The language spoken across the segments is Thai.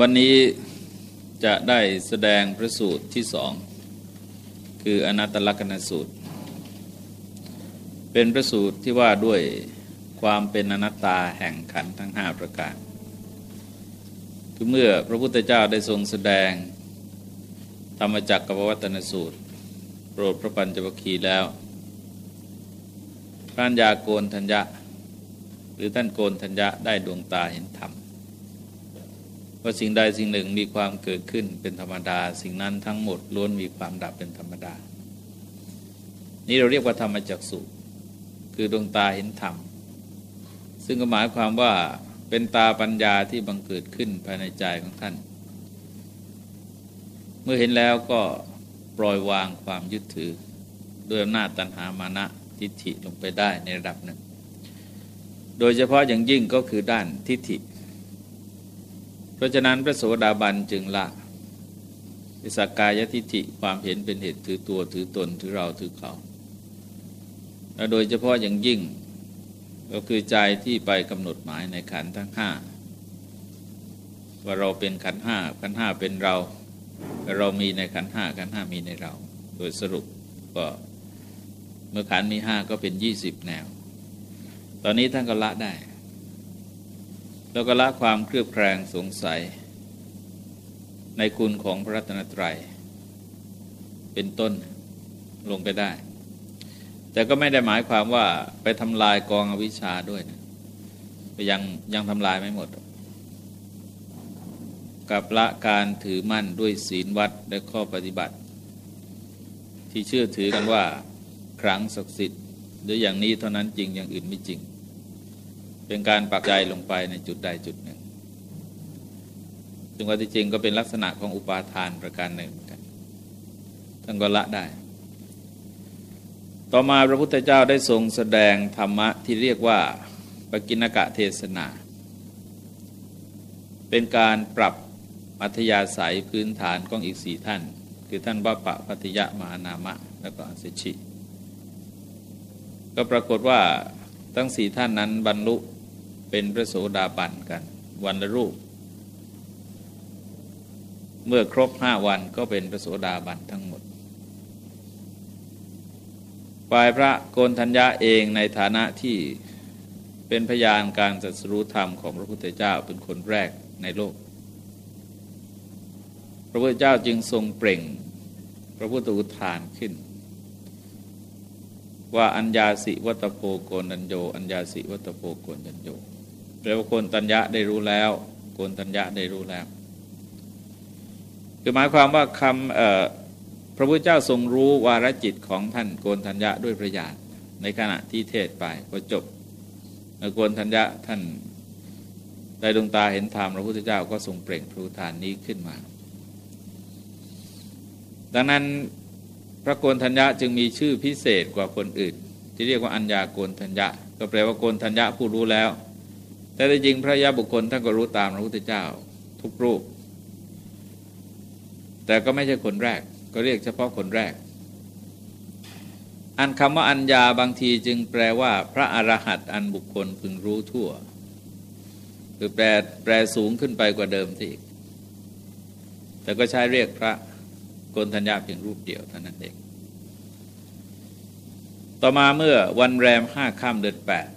วันนี้จะได้แสดงพระสูตรที่สอง คืออนัตตลกนสูตร เป็นพระสูตรที่ว่าด้วยความเป็นอนัตตาแห่งขันทั้งห้าประการ คือเมื่อพระพุทธเจ้าได้ทรงแสดง ธรรมจักรกับวัตนสูตร โปรดพระปัญจวัคคีย์แล้วพระัญญาโกนทัญญะ หรือท่านโกนทัญญะได้ดวงตาเห็นธรรม ว่าสิ่งใดสิ่งหนึ่งมีความเกิดขึ้นเป็นธรรมดา สิ่งนั้นทั้งหมดล้วนมีความดับเป็นธรรมดา นี่เราเรียกว่าธรรมจักสุคือดวงตาเห็นธรรม ซึ่งก็หมายความว่าเป็นตาปัญญาที่บังเกิดขึ้นภายในใจของท่าน เมื่อเห็นแล้วก็ปล่อยวางความยึดถือด้วยอำนาจตัณหามานะทิฏฐิลงไปได้ในระดับหนึ่ง โดยเฉพาะอย่างยิ่งก็คือด้านทิฏฐิ ราะฉะนั้นพระโสดาบันจึงละวิสากายทิฏฐิความเห็นเป็นเหตุถือตัวถือตนถือเราถือเขาและโดยเฉพาะอย่างยิ่ง ก็คือใจที่ไปกำหนดหมายในขันทั้งห้าว่าเราเป็นขันห้าขันห้าเป็นเรา เรามีในขันห้าขันห้ามีในเรา โดยสรุปก็เมื่อขันมีห้าก็เป็นยี่สิบแนว ตอนนี้ท่านก็ละได้ แล้วก็ละความเครือบแคลงสงสัย ในคุณของพระรัตนตรัย เป็นต้นลงไปได้ แต่ก็ไม่ได้หมายความว่าไปทำลายกองอวิชชาด้วยนะยังยังทำลายไม่หมด กับละการถือมั่นด้วยศีลวัดและข้อปฏิบัติ ที่เชื่อถือกันว่า ครั้งศักดิ์สิทธิ์หรืออย่างนี้เท่านั้นจริงอย่างอื่นไม่จริง เป็นการปักใจลงไปในจุดใดจุดหนึ่งซึ่งว่าที่จริงก็เป็นลักษณะของอุปาทานประการหนึ่งกันท่านก็ละได้ ต่อมาพระพุทธเจ้าได้ทรงแสดงธรรมะที่เรียกว่าปกินกะเทศนา เป็นการปรับอัธยาศัยพื้นฐานของอีกสี่ท่าน คือท่านบัปปะพัทยะมหานามะ แล้วก็อสิชิ ก็ปรากฏว่าทั้งสี่ท่านนั้นบรรลุ เป็นพระโสดาบันกัน วันละรูป เมื่อครบห้าวันก็เป็นพระโสดาบันทั้งหมดฝ่ายพระโกนทัญญาเองในฐานะที่เป็นพยานการจัดสรู้ธรรมของพระพุทธเจ้าเป็นคนแรกในโลก พระพุทธเจ้าจึงทรงเปล่งพระพุทธอุทานขึ้น ว่าอัญญาสิวัตโพโกนัญโย อัญญาสิวัตโพโกนัญโย แปลว่าโกนตัญญะได้รู้แล้วโกนตัญญะได้รู้แล้วคือหมายความว่าคำพระพุทธเจ้าทรงรู้วาระจิตของท่านโกนทัญญะด้วยประญาณในขณะที่เทศไปพอจบโกนทัญญะท่านได้ดวงตาเห็นธรรมพระพุทธเจ้าก็ทรงเปล่งพระทานนี้ขึ้นมา ดังนั้นพระโกนทัญญะจึงมีชื่อพิเศษกว่าคนอื่น ที่เรียกว่าอัญญาโกนทัญญะ ก็แปลว่าโกนทัญญะผู้รู้แล้ว แต่จริงพระยาบุคคลท่านก็รู้ตามพระพุทธเจ้า ทุกรูป แต่ก็ไม่ใช่คนแรก ก็เรียกเฉพาะคนแรก อันคำว่าอัญญาบางทีจึงแปลว่า พระอรหันต์อันบุคคลพึงรู้ทั่ว คือแปลแปลสูงขึ้นไปกว่าเดิมที่อีก แต่ก็ใช้เรียกพระโกนธัญญาเพียงรูปเดียวเท่านั้นเอง ต่อมาเมื่อวันแรมห้าค่ำเดือนแปด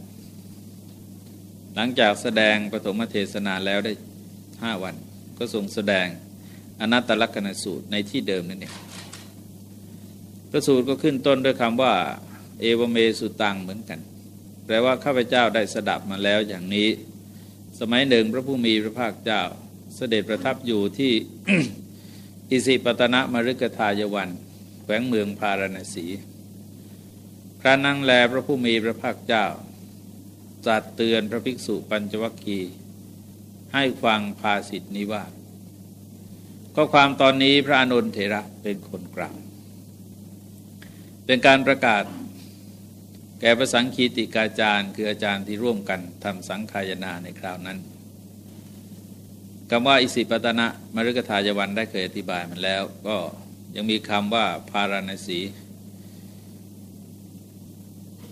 หลังจากแสดงปฐมเทศนาแล้วได้ห้าวัน ก็ทรงแสดงอนัตตลกษณสูตรในที่เดิมนั่นเองพระสูตรก็ขึ้นต้นด้วยคำว่า เอวเมสุตังเหมือนกัน แปลว่าข้าพเจ้าได้สดับมาแล้วอย่างนี้ สมัยหนึ่งพระผู้มีพระภาคเจ้า เสด็จประทับอยู่ที่อิสิปตนะมฤกทายวันแขวงเมืองพาราณสีพระนั่งแลพระผู้มีพระภาคเจ้า จัดเตือนพระภิกษุปัญจวัคคีย์ให้ฟังภาสิทธินี้ว่าข้อความตอนนี้พระอนุนเถระเป็นคนกล่าวเป็นการประกาศ แก่พระสังคีติกาจารย์คืออาจารย์ที่ร่วมกันทำสังขายนาในคราวนั้นคำว่าอิสิปตนะมฤกทายวันได้เคยอธิบายมันแล้ว ก็ยังมีคำว่าพาราณสี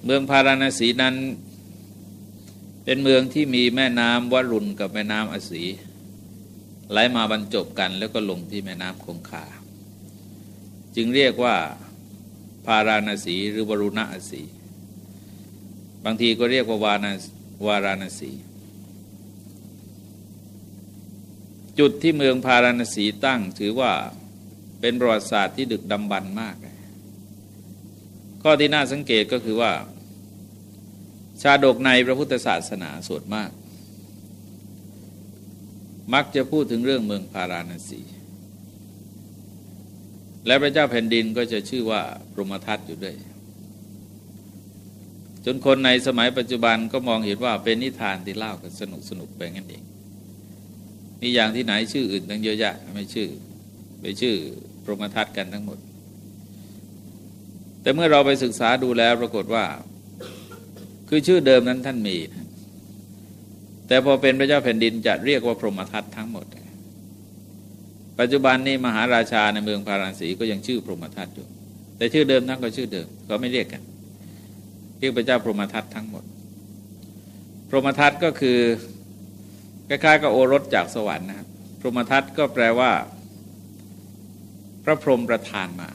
เมืองพาราณสีนั้น เป็นเมืองที่มีแม่น้ำวรุณกับแม่น้ำอสีไหลมาบรรจบกันแล้วก็ลงที่แม่น้ำคงคา จึงเรียกว่าพาราณสีหรือวรุณะสี บางทีก็เรียกว่าวานาวาราณสี จุดที่เมืองพาราณสีตั้งถือว่าเป็นประวัติศาสตร์ที่ดึกดำบรรมาก ข้อที่น่าสังเกตก็คือว่า ชาดกในพระพุทธศาสนาส่วนมาก มักจะพูดถึงเรื่องเมืองพาราณสี และพระเจ้าแผ่นดินก็จะชื่อว่าพรหมทัตอยู่ด้วย จนคนในสมัยปัจจุบันก็มองเห็นว่าเป็นนิทานที่เล่ากันสนุกสนุกไปงั้นเองมีอย่างที่ไหนชื่ออื่นตั้งเยอะแยะไม่ชื่อไปชื่อพรหมทัตกันทั้งหมด แต่เมื่อเราไปศึกษาดูแล้วปรากฏว่า คือชื่อเดิมนั้นท่านมีแต่พอเป็นพระเจ้าแผ่นดินจะเรียกว่าพรหมทัตทั้งหมด ปัจจุบันนี้มหาราชาในเมืองพาราณสีก็ยังชื่อพรหมทัตอยู่ แต่ชื่อเดิมทั้งก็ชื่อเดิมก็ไม่เรียกกัน เรียกพระเจ้าพรหมทัตทั้งหมด พรหมทัตก็คือคล้ายๆกับโอรสจากสวรรค์นะครับพรหมทัตก็แปลว่า พระพรหมประทานมา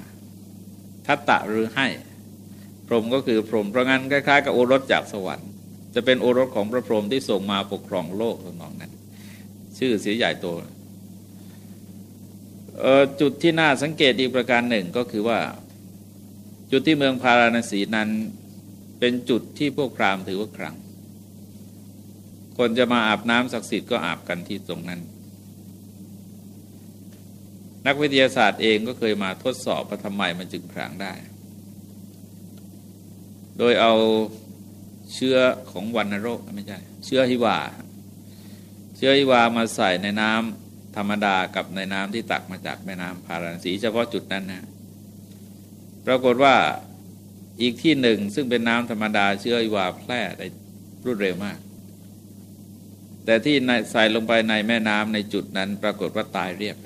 ทัตตะหรือให้ พรหมก็คือพรหมเพราะงั้นคล้ายๆกับโอรสจากสวรรค์ จะเป็นโอรสของพระพรหมที่ส่งมาปกครองโลกตรงนั้น ชื่อเสียใหญ่โตจุดที่น่าสังเกตอีกประการหนึ่งก็คือว่า จุดที่เมืองพาราณสีนั้นเป็นจุดที่พวกพราหมณ์ถือว่าครั้งคนจะมาอาบน้ำศักดิ์สิทธิ์ก็อาบกันที่ตรงนั้น นักวิทยาศาสตร์เองก็เคยมาทดสอบว่าทำไมมันจึงพรางได้ โดยเอาเชื้อของวันโรคไม่ใช่ เชื้อฮิวา เชื้อฮิวามาใส่ในน้ำธรรมดากับในน้ำที่ตักมาจากแม่น้ำพาราณสีเฉพาะจุดนั้นนะปรากฏว่าอีกที่หนึ่งซึ่งเป็นน้ำธรรมดาเชื้อฮิวาแพร่ได้รวดเร็วมาก แต่ที่ใส่ลงไปในแม่น้ำในจุดนั้นปรากฏว่าตายเรียบ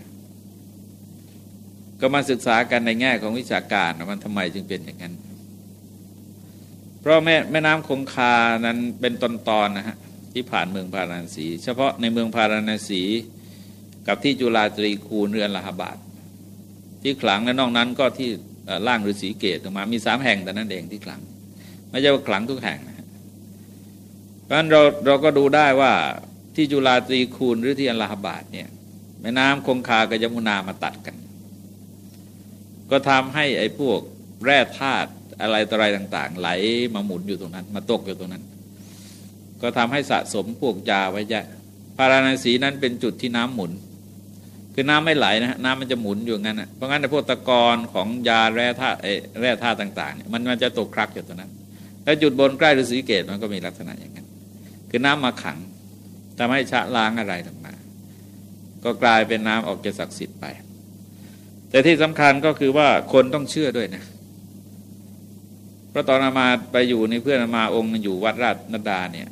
ก็มาศึกษากันในแง่ของวิชาการมันทำไมจึงเป็นอย่างนั้น เพราะแม่แม่น้ำคงคานั้นเป็นตอนๆนะฮะที่ผ่านเมืองพาราณสี เฉพาะในเมืองพาราณสีกับที่จุฬาตรีคูเรือนลาหบาทที่ขลังและนอกนั้นก็ที่ล่างฤาษีเกตออกมามีสามแห่งแต่นั้นเองที่ขลัง ไม่ใช่ว่าขลังทุกแห่งนะเพราะฉะนั้นเราเราก็ดูได้ว่าที่จุฬาตรีคูนหรือที่อัลลาฮบาทเนี่ยแม่น้ำคงคากับยมุนามาตัดกัน ก็ทำให้ไอ้พวกแร่ธาตุ อะไรต่ออะไรต่าง ๆ ไหลมาหมุนอยู่ตรงนั้น มาตกอยู่ตรงนั้น ก็ทำให้สะสมพวกยาไว้เยอะพาราณสีนั้นเป็นจุดที่น้ำหมุน คือน้ำไม่ไหลนะน้ำมันจะหมุนอยู่งั้นนะเพราะงั้นพวกตะกอนของยาแร่ธาตุแร่ธาตุต่างๆเนี่ยมันมันจะตกครักอยู่ตรงนั้น แล้วจุดบนใกล้ฤาษีเกตมันก็มีลักษณะอย่างนั้น คือน้ำมาขังทำให้ชะล้างอะไรต่างมาก็กลายเป็นน้ำออกจากศักดิ์สิทธิ์ไป แต่ที่สำคัญก็คือว่าคนต้องเชื่อด้วยนะเพระตอนอามาไปอยู่ในเพื่อนอามาองค์อยู่วัดราชนดาเนี่ย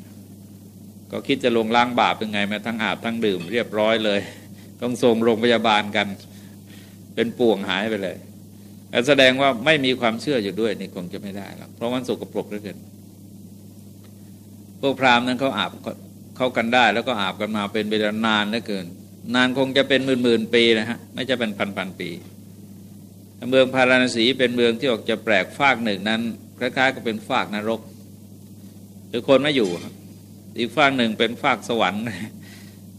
ก็คิดจะลงล้างบาปยังไงมาทั้งอาบทั้งดื่มเรียบร้อยเลย ต้องส่งโรงพยาบาลกัน เป็นป่วงหายไปเลยแสดงว่าไม่มีความเชื่ออยู่ด้วยนี่คงจะไม่ได้หรอกเพราะมันสกปรกเหลือเกินพวกพราหมณ์นั้นเขาอาบเข้ากันได้ แล้วก็อาบกันมาเป็นเวลานานเหลือเกิน นานคงจะเป็นหมื่นหมื่นปีนะฮะไม่จะเป็นพันพันปี เมืองพาราณสีเป็นเมืองที่ออกจะแปลกฟากหนึ่งนั้น คล้ายๆกับเป็นฟากนรกหรือคนไม่อยู่ อีกฟากหนึ่งเป็นฟากสวรรค์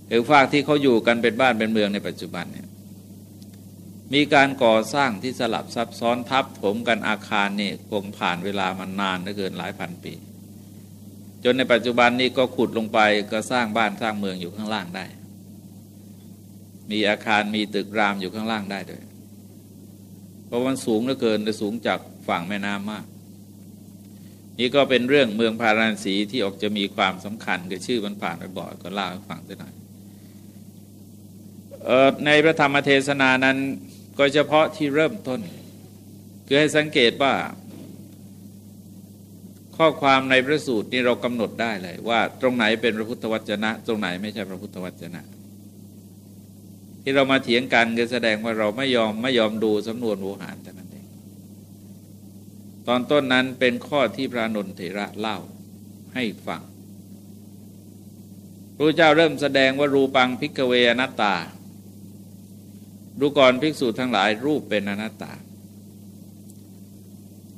หรือฟากที่เขาอยู่กันเป็นบ้านเป็นเมืองในปัจจุบันเนี่ยมีการก่อสร้างที่สลับซับซ้อนทับถมกันอาคารนี่คงผ่านเวลามานานเหลือเกินหลายพันปี จนในปัจจุบันนี้ก็ขุดลงไปก็สร้างบ้านสร้างเมืองอยู่ข้างล่างได้ มีอาคารมีตึกรามอยู่ข้างล่างได้ด้วย เพราะมันสูงเหลือเกินแต่สูงจากฝั่งแม่น้ำมาก นี่ก็เป็นเรื่องเมืองพาราณสีที่ออกจะมีความสำคัญกับชื่อมันผ่านไปบ่อยก็เล่าให้ฟังสักหน่อยในพระธรรมเทศนานั้นก็เฉพาะที่เริ่มต้น คือให้สังเกตว่า ข้อความในพระสูตรนี่เรากำหนดได้เลย ว่าตรงไหนเป็นพระพุทธวจนะ ตรงไหนไม่ใช่พระพุทธวจนะ ที่เรามาเถียงกันก็แสดงว่าเราไม่ยอมไม่ยอมดูสำนวนโวหารแต่ ตอนต้นนั้นเป็นข้อที่พระนนเถระเล่าให้ฟังพระเจ้าเริ่มแสดงว่ารูปังพิกเวนัตตา ดูก่อนภิกษุทั้งหลายรูปเป็นอนัตตา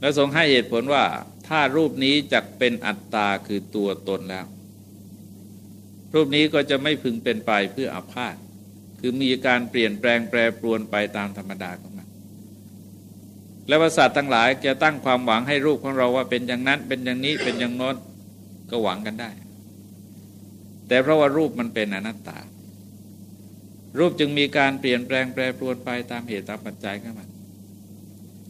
แล้วทรงให้เหตุผลว่าถ้ารูปนี้จะเป็นอัตตาคือตัวตนแล้ว รูปนี้ก็จะไม่พึงเป็นไปเพื่ออาพาธคือมีการเปลี่ยนแปลงแปรปรวนไปตามธรรมดาของ และประสาททั้งหลายจะตั้งความหวังให้รูปของเราว่าเป็นอย่างนั้นเป็นอย่างนี้เป็นอย่างโน้นก็หวังกันได้ แต่เพราะว่ารูปมันเป็นอนัตตา รูปจึงมีการเปลี่ยนแปลงแปรปรวนไปตามเหตุตามปัจจัยของมัน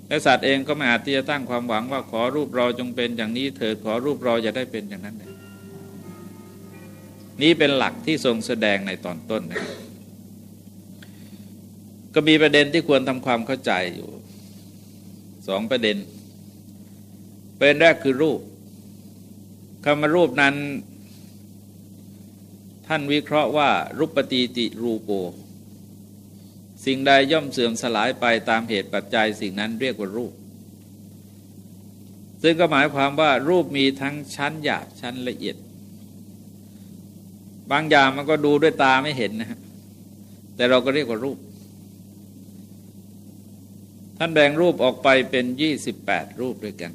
และสัตว์เองก็ไม่อาจที่จะตั้งความหวังว่าขอรูปเราจงเป็นอย่างนี้เถิดขอรูปเราจะได้เป็นอย่างนั้นเลยนี้เป็นหลักที่ทรงแสดงในตอนต้นนะก็มีประเด็นที่ควรทำความเข้าใจอยู่ สองประเด็นเป็นแรกคือรูปคำว่ารูปนั้น ท่านวิเคราะห์ว่า รูปตีติรูปโป สิ่งใดย่อมเสื่อมสลายไปตามเหตุปัจจัยสิ่งนั้นเรียกว่ารูป ซึ่งก็หมายความว่ารูปมีทั้งชั้นหยาบชั้นละเอียด บางอย่างมันก็ดูด้วยตาไม่เห็นนะฮะแต่เราก็เรียกว่ารูป ท่านแบ่งรูปออกไปเป็นยี่สิบแปดรูปด้วยกัน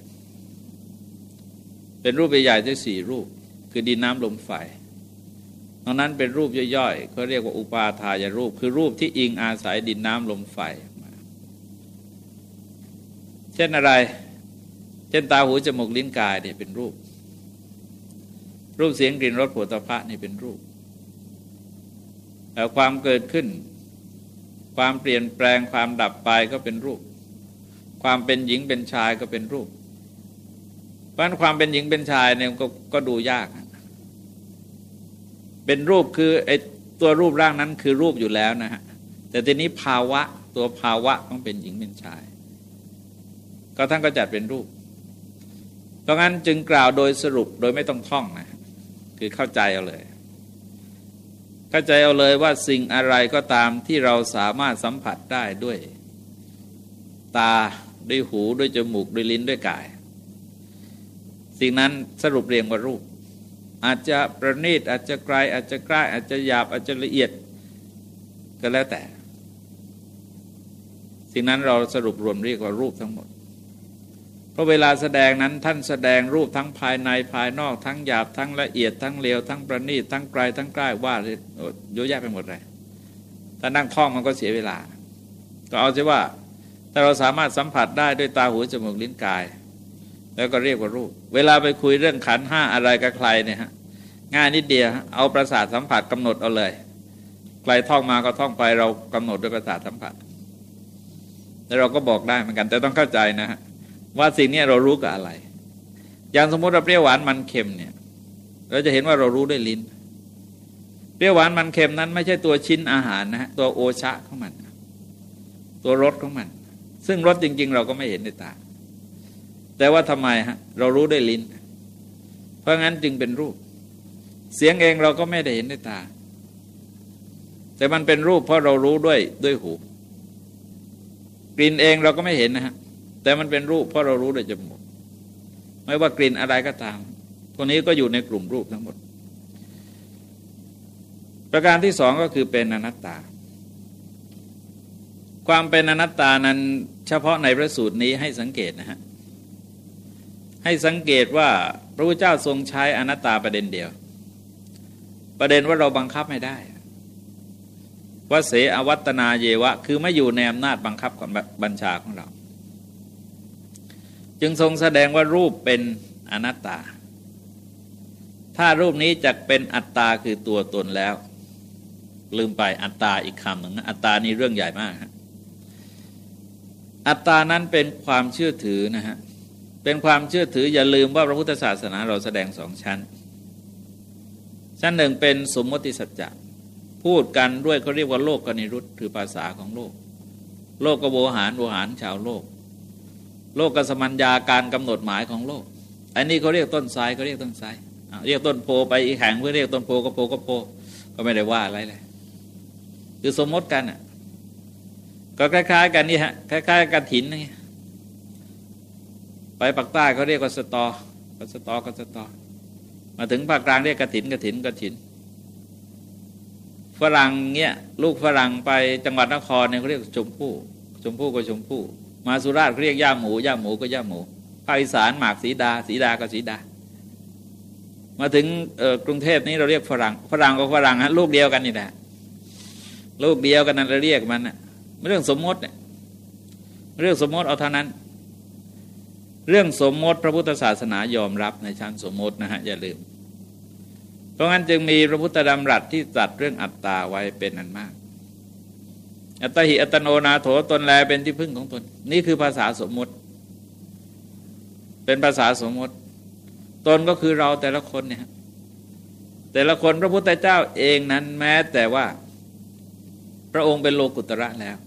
เป็นรูปใหญ่ๆได้สี่รูป คือดินน้ำลมไฟตรงนั้นเป็นรูปย่อยๆเขาเรียกว่าอุปาทายรูป คือรูปที่อิงอาศัยดินน้ำลมไฟมาเช่นอะไร เช่นตาหูจมูกลิ้นกายเนี่ยเป็นรูป รูปเสียงกลิ่นรสผลิตภัณฑ์นี่เป็นรูปแต่ความเกิดขึ้น ความเปลี่ยนแปลงความดับไปก็เป็นรูป ความเป็นหญิงเป็นชายก็เป็นรูป เพราะความเป็นหญิงเป็นชายเนี่ยก็ก็ดูยาก เป็นรูปคือไอ้ตัวรูปร่างนั้นคือรูปอยู่แล้วนะฮะ แต่ทีนี้ภาวะตัวภาวะต้องเป็นหญิงเป็นชาย ก็ท่านก็จัดเป็นรูป เพราะงั้นจึงกล่าวโดยสรุปโดยไม่ต้องท่องนะ คือเข้าใจเอาเลย เข้าใจเอาเลยว่าสิ่งอะไรก็ตามที่เราสามารถสัมผัสได้ด้วยตา ด้วยหูด้วยจมูกด้วยลิ้นด้วยกาย สิ่งนั้นสรุปเรียงว่ารูป อาจจะประณีตอาจจะไกลอาจจะใกล้อาจจะหยาบอาจจะละเอียดก็แล้วแต่ สิ่งนั้นเราสรุปรวมเรียกว่ารูปทั้งหมด เพราะเวลาแสดงนั้นท่านแสดงรูปทั้งภายในภายนอกทั้งหยาบทั้งละเอียดทั้งเลวทั้งประณีตทั้งไกลทั้งใกล้ว่าเยอะแยะไปหมดเลยถ้านั่งท่องมันก็เสียเวลา ก็เอาใช่ว่า ถ้าเราสามารถสัมผัสได้ด้วยตาหูจมูกลิ้นกาย แล้วก็เรียกว่ารูป เวลาไปคุยเรื่องขันห้าอะไรกับใครเนี่ยฮะง่ายนิดเดียวเอาประสาทสัมผัสกำหนดเอาเลยใครท่องมาก็ท่องไปเรากำหนดด้วยประสาทสัมผัสแล้วเราก็บอกได้เหมือนกัน แต่ต้องเข้าใจนะฮะว่าสิ่งนี้เรารู้กับอะไร อย่างสมมติเราเปรี้ยวหวานมันเค็มเนี่ย เราจะเห็นว่าเรารู้ด้วยลิ้น เปรี้ยวหวานมันเค็มนั้น ไม่ใช่ตัวชิ้นอาหารนะฮะตัวโอชะของมัน ตัวรสของมัน ซึ่งรสจริง ๆ เราก็ไม่เห็นในตา แต่ว่าทำไมฮะ เรารู้ด้วยลิ้น เพราะงั้นจึงเป็นรูป เสียงเองเราก็ไม่ได้เห็นด้วยตา แต่มันเป็นรูปเพราะเรารู้ด้วยด้วยหู กลิ่นเองเราก็ไม่เห็นนะฮะ แต่มันเป็นรูปเพราะเรารู้ด้วยจมูก ไม่ว่ากลิ่นอะไรก็ตามพวนี้ก็อยู่ในกลุ่มรูปทั้งหมด ประการที่สองก็คือเป็นอนัตตา ความเป็นอนัตตานั้นเฉพาะในพระสูตรนี้ให้สังเกตนะฮะให้สังเกตว่าพระพุทธเจ้าทรงใช้อนัตตาประเด็นเดียว ประเด็นว่าเราบังคับไม่ได้ว่าเสอวัตนาเยวะ คือไม่อยู่ในอำนาจบังคับของบัญชาของเรา จึงทรงแสดงว่ารูปเป็นอนัตตา ถ้ารูปนี้จะเป็นอัตตาคือตัวตนแล้ว ลืมไปอัตตาอีกคำหนึ่งอัตตานี่เรื่องใหญ่มากฮะ อัตตานั้นเป็นความเชื่อถือนะฮะเป็นความเชื่อถืออย่าลืมว่าพระพุทธศาสนาเราแสดงสองชั้น ชั้นหนึ่งเป็นสมมติสัจจะพูดกันด้วยเขาเรียกว่าโลกกนิรุตคือภาษาของโลก โลกกโวหารโวหารชาวโลก โลกกสมัญญาการกำหนดหมายของโลก อันนี้เขาเรียกต้นไทรเขาเรียกต้นไทรเรียกต้นโพไปอีกแห่งเพื่อเรียกต้นโพก็โพก็โพก็ไม่ได้ว่าอะไรเลยคือสมมติกันอะ ก็คล้าย ๆ กันนี่ฮะคล้ายๆกันถินนี่ไปปักใต้เขาเรียกว่าสตอก็สตอก็สตอ มาถึงภาคกลางเรียกกระถินกระถินกระถิน ฝรั่งเงี้ยลูกฝรั่งไปจังหวัดนครเนี่ยเขาเรียกชมพู่ชมพู่ก็ชมพู่ มาสุราษฎร์เรียกย่าหมูย่าหมูก็ย่าหมูภาคอีสานหมากสีดา สีดาก็สีดา มาถึงกรุงเทพนี้เราเรียกฝรั่ง ฝรั่งก็ฝรั่งฮะลูกเดียวกันนี่แหละลูกเดียวกันนั้นเราเรียกมันนะ เรื่องสมมติเนี่ยเรื่องสมมติเอาเท่านั้น เรื่องสมมติพระพุทธศาสนายอมรับในชั้นสมมตินะฮะอย่าลืม เพราะงั้นจึงมีพระพุทธดำรัสที่จัดเรื่องอัตตาไว้เป็นอันมาก อัตหิอัตโนนาโถตนแลเป็นที่พึ่งของตน นี่คือภาษาสมมติ เป็นภาษาสมมติ ตนก็คือเราแต่ละคนเนี่ยแต่ละคนพระพุทธเจ้าเองนั้นแม้แต่ว่า พระองค์เป็นโลกุตระแล้ว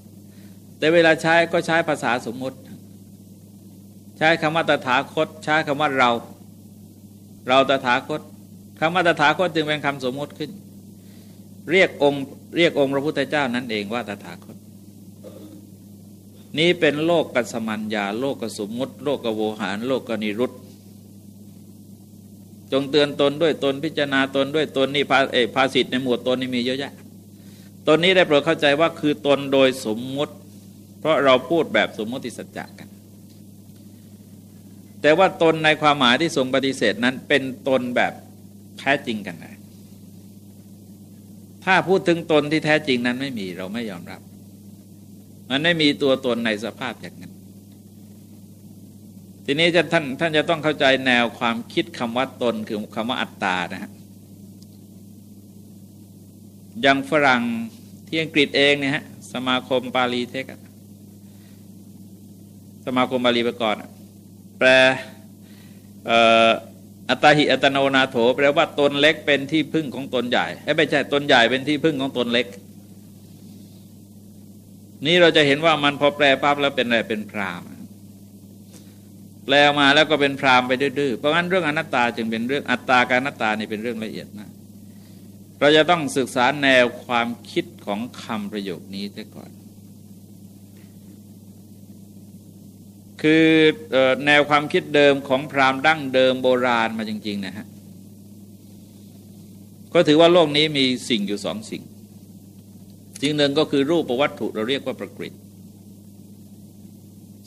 แต่เวลาใช้ก็ใช้ภาษาสมมติ ใช้คำว่าตถาคต ใช้คำว่าเรา เราตถาคตคำว่าตถาคตจึงเป็นคำสมมติขึ้น เรียกองค์เรียกองค์พระพุทธเจ้านั่นเองว่าตถาคต นี้เป็นโลกกัสมัญญาโลกกสมมติ โลกกโวหาร โลกกนิรุตจงเตือนตนด้วยตนพิจารณาตนด้วยตนนี่ภาเอภาษิตในหมวดตนนี่มีเยอะแยะตนนี้ได้โปรดเข้าใจว่าคือตนโดยสมมติ เพราะเราพูดแบบสมมติสัจจะกัน แต่ว่าตนในความหมายที่ทรงปฏิเสธนั้นเป็นตนแบบแท้จริงกันนะถ้าพูดถึงตนที่แท้จริงนั้นไม่มีเราไม่ยอมรับ มันไม่มีตัวตนในสภาพอย่างนั้น ทีนี้จะท่านท่านจะต้องเข้าใจแนวความคิดคำว่าตนคือคำว่าอัตตานะฮะอย่างฝรั่งที่อังกฤษเองเนี่ยฮะสมาคมปาลีเทค สมาคมบาลีไปก่อนแปลอัตหิอัตโนนาโถ แปลว่าตนเล็กเป็นที่พึ่งของตนใหญ่ไม่ใช่ตนใหญ่เป็นที่พึ่งของตนเล็ก นี่เราจะเห็นว่ามันพอแปลปั๊บแล้วเป็นอะไรเป็นพรามแปลมาแล้วก็เป็นพรามไปดื้อเพราะงั้นเรื่องอนัตตาจึงเป็นเรื่องอัตตาการนัตตานี่เป็นเรื่องละเอียดมากเราจะต้องศึกษาแนวความคิดของคำประโยคนี้ซะก่อน คือแนวความคิดเดิมของพราหมณ์ดั้งเดิมโบราณมาจริง ๆ นะฮะ ก็ถือว่าโลกนี้มีสิ่งอยู่สองสิ่ง สิ่งหนึ่งก็คือรูปวัตถุเราเรียกว่าประกฤต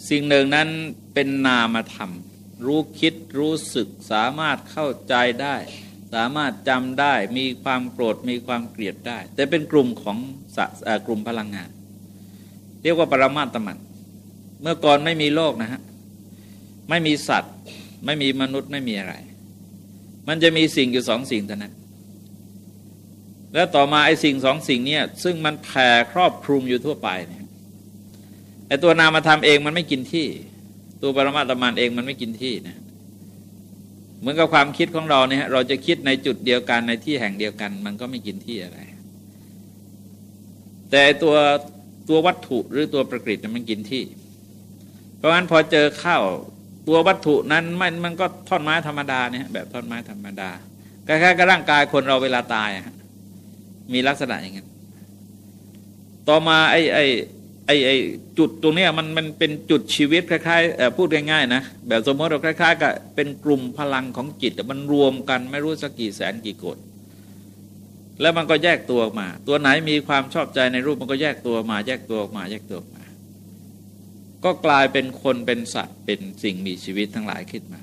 สิ่งหนึ่งนั้นเป็นนามธรรม รู้คิดรู้สึกสามารถเข้าใจได้ สามารถจำได้มีความโกรธมีความเกลียดได้ แต่เป็นกลุ่มของกลุ่มพลังงาน เรียกว่าปรมาตมัน เมื่อก่อนไม่มีโลกนะฮะ ไม่มีสัตว์ ไม่มีมนุษย์ไม่มีอะไร มันจะมีสิ่งอยู่สองสิ่งเท่านั้น แล้วต่อมาไอ้สิ่งสองสิ่งเนี้ซึ่งมันแผ่ครอบคลุมอยู่ทั่วไปเนี่ยไอ้ตัวนามธรรมเองมันไม่กินที่ ตัวปรมาตมันเองมันไม่กินที่นะเหมือนกับความคิดของเราเนี่ยเราจะคิดในจุดเดียวกันในที่แห่งเดียวกัน มันก็ไม่กินที่อะไร แต่ตัวตัววัตถุหรือตัวประกฤตมันกินที่ ราะฉะนั้นพอเจอข้าวตัววัตถุนั้นมันมันก็ท่อนไม้ธรรมดาเนี่ยแบบท่อนไม้ธรรมดาคล้ายๆกับร่างกายคนเราเวลาตายมีลักษณะอย่างนั้นต่อมาไอ้ไอ้ไอ้ไอ้จุดตรงนี้มันมันเป็นจุดชีวิตคล้ายๆพูดง่ายๆนะแบบสมมติเราคล้ายๆกับเป็นกลุ่มพลังของจิตมันรวมกันไม่รู้สักกี่แสนกี่กดแล้วมันก็แยกตัวออกมา ตัวไหนมีความชอบใจในรูปมันก็แยกตัวมา แยกตัวออกมา แยกตัวออกมา ก็กลายเป็นคนเป็นสัตว์เป็นสิ่งมีชีวิตทั้งหลายขึ้นมา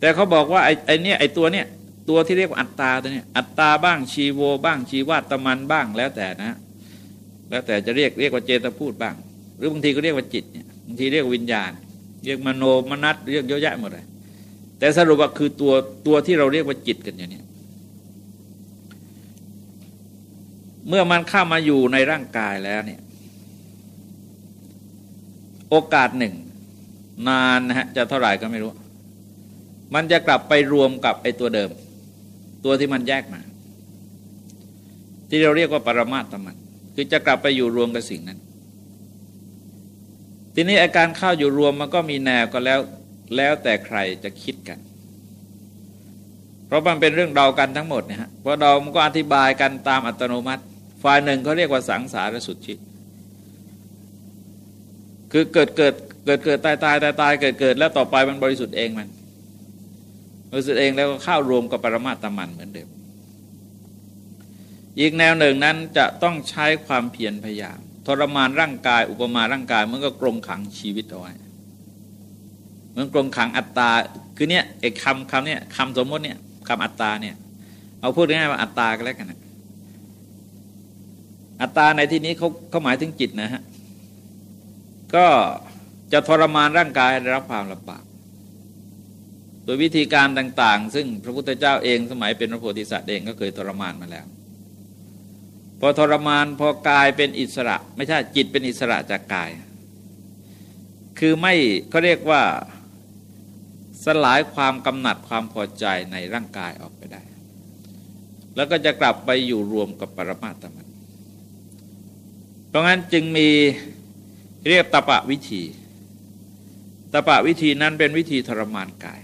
แต่เขาบอกว่าไอ้ไอ้นี่ไอ้ตัวเนี้ยตัวที่เรียกว่าอัตตาตัวเนี้อัตตาบ้างชีโวบ้างชีวาตมันบ้างแล้วแต่นะ แล้วแต่จะเรียกเรียกว่าเจตพูดบ้าง หรือบางทีก็เรียกว่าจิตเนี่ยบางทีเรียกวิญญาณ เรียกมโนมนัตเรียกเยอะแยะหมดเลยแต่สรุปว่าคือตัวตัวที่เราเรียกว่าจิตกันอย่างนี้เมื่อมันเข้ามาอยู่ในร่างกายแล้วเนี่ย โอกาสหนึ่ง นานนะฮะจะเท่าไหร่ก็ไม่รู้ มันจะกลับไปรวมกับไอ้ตัวเดิม ตัวที่มันแยกมา ที่เราเรียกว่าปรมาตมัน คือจะกลับไปอยู่รวมกับสิ่งนั้น ทีนี้อาการเข้าอยู่รวมมันก็มีแนวก็แล้วแล้วแต่ใครจะคิดกัน เพราะมันเป็นเรื่องเดากันทั้งหมดเนี่ยฮะเพราะเดามันก็อธิบายกันตามอัตโนมัติ ฝ่ายหนึ่งเขาเรียกว่าสังสารสุดชิ คือเกิดเกิดเกิดเกิดตายตายตายตายเกิดเกิดแล้วต่อไปมันบริสุทธิ์เองมันบรู้สึกเองแล้วก็เข้ารวมกับปรมาตมันเหมือนเดิม อีกแนวหนึ่งนั้นจะต้องใช้ความเพียรพยายามทรมานร่างกาย อุปมาร่างกายมันก็กรงขังชีวิตเอาไว้เหมือนกรงขังอัตตาคือเนี่ยไอ้คำคำเนี่ยคำสมมติเนี่ยคำอัตตาเนี่ยเอาพูดง่ายๆว่าอัตตาก็แล้วกันนะอัตตาในที่นี้เขาเขาหมายถึงจิตนะฮะ ก็จะทรมานร่างกายได้รับความลำบากโดยวิธีการต่าง ๆ ซึ่งพระพุทธเจ้าเองสมัยเป็นพระโพธิสัตว์เองก็เคยทรมานมาแล้ว พอทรมานพอกายเป็นอิสระ ไม่ใช่จิตเป็นอิสระจากกาย คือไม่เขาเรียกว่าสลายความกำหนัดความพอใจในร่างกายออกไปได้ แล้วก็จะกลับไปอยู่รวมกับปรมาตมัน เพราะงั้นจึงมี เรียกตปะวิธีตปะวิธีนั้นเป็นวิธีทรมานกาย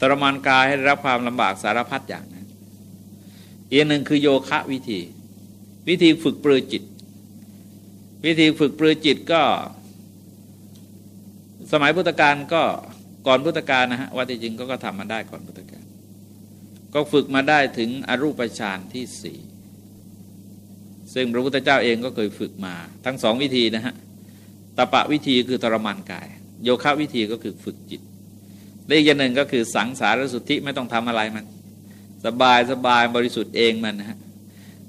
ทรมานกายให้รับความลำบากสารพัดอย่างนั้นอีกหนึ่งคือโยคะวิธี วิธีฝึกปรือจิต วิธีฝึกปรือจิตก็ สมัยพุทธกาลก็ก่อนพุทธกาลนะฮะว่าจริงก็ก็ทำมาได้ก่อนพุทธกาลก็ฝึกมาได้ถึงอรูปฌานที่สี่ ซึ่งพระพุทธเจ้าเองก็เคยฝึกมา ทั้งสองวิธีนะฮะตปะวิธีคือทรมานกาย โยคะวิธีก็คือฝึกจิตและอีกอย่างหนึ่งก็คือสังสารสุทธิไม่ต้องทำอะไรมัน สบายสบายบริสุทธิ์เองมันนะฮะ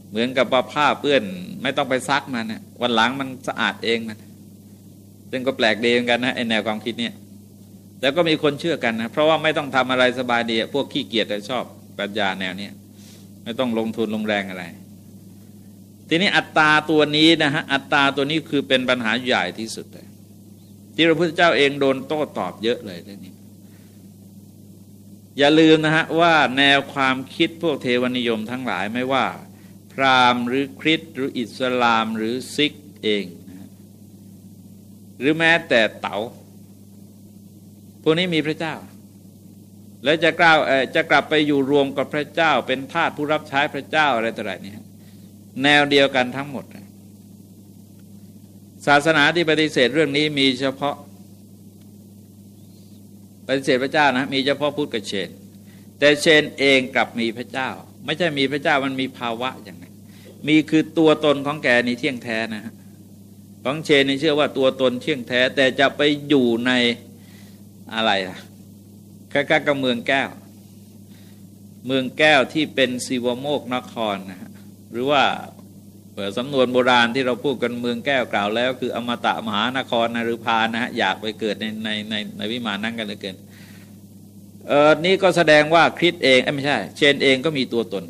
เหมือนกับผ้าเปื้อนไม่ต้องไปซักมันนะวันหลังมันสะอาดเองมันซึ่งก็แปลกดีเหมือนกันนะไอแนวความคิดเนี่ยแต่ก็มีคนเชื่อกันนะเพราะว่าไม่ต้องทำอะไรสบายดีพวกขี้เกียจชอบปรัชญาแนวเนี้ยไม่ต้องลงทุนลงแรงอะไร ทีนี้อัตตาตัวนี้นะฮะอัตตาตัวนี้คือเป็นปัญหาใหญ่ที่สุดเลยที่พระพุทธเจ้าเองโดนโต้ตอบเยอะเลยเรื่องนี้ อย่าลืมนะฮะว่าแนวความคิดพวกเทวนิยมทั้งหลายไม่ว่า พราหมณ์หรือคริสต์หรืออิสลามหรือซิกเองนะหรือแม้แต่เต๋าพวกนี้มีพระเจ้า แล้วจะกล่าวจะกลับไปอยู่รวมกับพระเจ้า เป็นทาสผู้รับใช้พระเจ้าอะไรต่ออะไรเนี่ย แนวเดียวกันทั้งหมด ศาสนาที่ปฏิเสธเรื่องนี้มีเฉพาะปฏิเสธพระเจ้านะมีเฉพาะพุทธกับเชน แต่เชนเองกลับมีพระเจ้า ไม่ใช่มีพระเจ้ามันมีภาวะอย่างไรมีคือตัวตนของแกนี่เที่ยงแท้นะฮะของเชนนี่เชื่อว่าตัวตนเที่ยงแท้ แต่จะไปอยู่ในอะไรล่ะใกล้ๆกับเมืองแก้ว เมืองแก้วที่เป็นสิวโมกนครนะฮะ หรือว่าสำนวนโบราณที่เราพูดกันเมืองแก้วกล่าวแล้ว คืออมตะมหานครนรุพานนะฮะอยากไปเกิดในในในในวิมานนั่งกันเลยเกินเออนี่ก็แสดงว่าคริสเองไม่ใช่ เชนเองก็มีตัวตน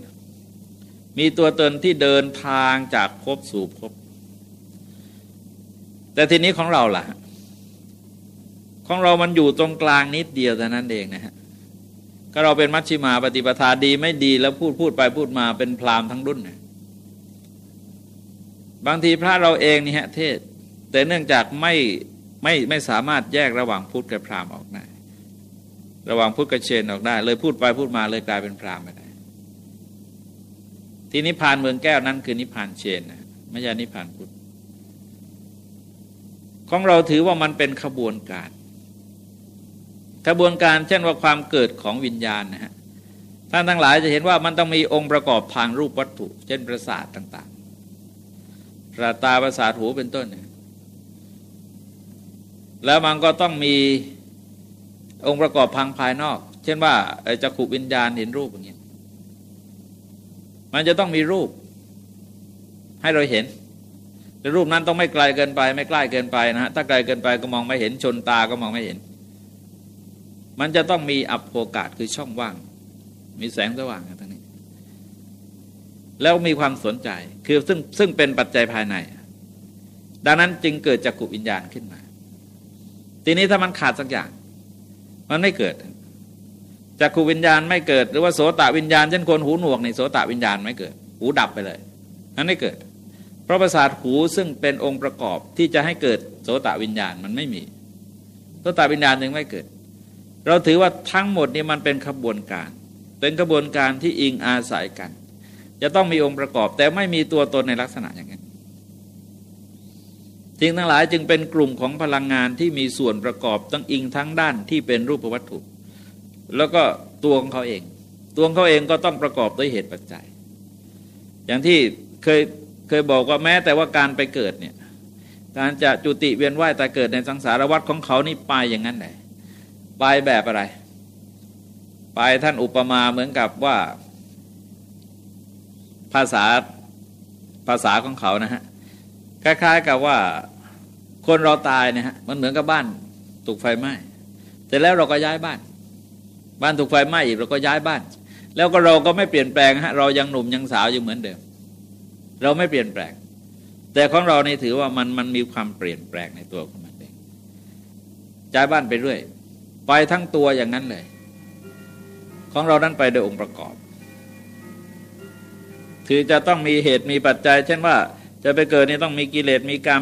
มีตัวตนที่เดินทางจากภพสู่ภพแต่ทีนี้ของเราล่ะ ของเรามันอยู่ตรงกลางนิดเดียวเท่านั้นเองนะฮะก็เราเป็นมัชชิมาปฏิปทาดีไม่ดีแล้วพูดพูดไปพูดมาเป็นพรามทั้งรุ่น บางทีพระเราเองนี่ฮะเทศ แต่เนื่องจากไม่ไม่ไม่สามารถแยกระหว่างพุทธกับพราหมณ์ออกได้ ระหว่างพุทธกับเชนออกได้ เลยพูดไปพูดมาเลยกลายเป็นพราหมณ์ไปได้ที่นิพพานเมืองแก้วนั้นคือนิพพานเชนนะไม่ใช่นิพพานพุทธของเราถือว่ามันเป็นขบวนการกระบวนการเช่นว่าความเกิดของวิญญาณนะฮะท่านทั้งหลายจะเห็นว่ามันต้องมีองค์ประกอบทางรูปวัตถุ เช่นประสาทต่าง ประตาประสาทหูเป็นต้นเนี่ยแล้วมันก็ต้องมีองค์ประกอบทางภายนอก เช่นว่าจักขุวิญญาณเห็นรูปอย่างนี้ยมันจะต้องมีรูป ให้เราเห็นแต่รูปนั้นต้องไม่ไกลเกินไป ไม่ใกล้เกินไปนะฮะถ้าไกลเกินไปก็มองไม่เห็นชนตาก็มองไม่เห็น มันจะต้องมีอับโอกาสคือช่องว่าง มีแสงสว่างทั้งนี้ แล้วมีความสนใจ คือซึ่งซึ่งเป็นปัจจัยภายใน ดังนั้นจึงเกิดจักกุวิญญาณขึ้นมา ทีนี้ถ้ามันขาดสักอย่าง มันไม่เกิดจักขุวิญญาณไม่เกิด หรือว่าโสตวิญญาณเช่นคนหูหนวกในโสตวิญญาณไม่เกิด หูดับไปเลยนั้นไม่เกิด เพราะประสาทหูซึ่งเป็นองค์ประกอบที่จะให้เกิดโสตวิญญาณมันไม่มีโสตวิญญาณยังไม่เกิด เราถือว่าทั้งหมดนี้มันเป็นขบวนการ เป็นกระบวนการที่อิงอาศัยกัน จะต้องมีองค์ประกอบ แต่ไม่มีตัวตนในลักษณะอย่างนั้นจริงทั้งหลายจึงเป็นกลุ่มของพลังงานที่มีส่วนประกอบต้งอิงทั้งด้านที่เป็นรูปวัตถุ แล้วก็ตัวของเขาเอง ตัวของเขาเองก็ต้องประกอบด้วยเหตุปัจจัย อย่างที่เคยเคยบอกว่าแม้แต่ว่าการไปเกิดเนี่ยการจะจุติเวียนว่ายแต่เกิดในสังสารวัฏของเขานี่ไปอย่างนั้นไหนไปแบบอะไร ไปท่านอุปมาเหมือนกับว่า ภาษาภาษาของเขานะฮะคล้ายๆกับว่าคนเราตายเนี่ยฮะมันเหมือนกับบ้านถูกไฟไหม้แต่แล้วเราก็ย้ายบ้าน บ้านถูกไฟไหม้อีกเราก็ย้ายบ้าน แล้วก็เราก็ไม่เปลี่ยนแปลงฮะเรายังหนุ่มยังสาวอยู่เหมือนเดิม เราไม่เปลี่ยนแปลง แต่ของเรานี่ถือว่ามันมันมีความเปลี่ยนแปลงในตัวของมันเองย้ายบ้านไปเรื่อย ไปทั้งตัวอย่างนั้นเลย ของเรานั้นไปโดยองค์ประกอบ คือจะต้องมีเหตุมีปัจจัย เช่นว่าจะไปเกิดนี่ต้องมีกิเลสมีกรรม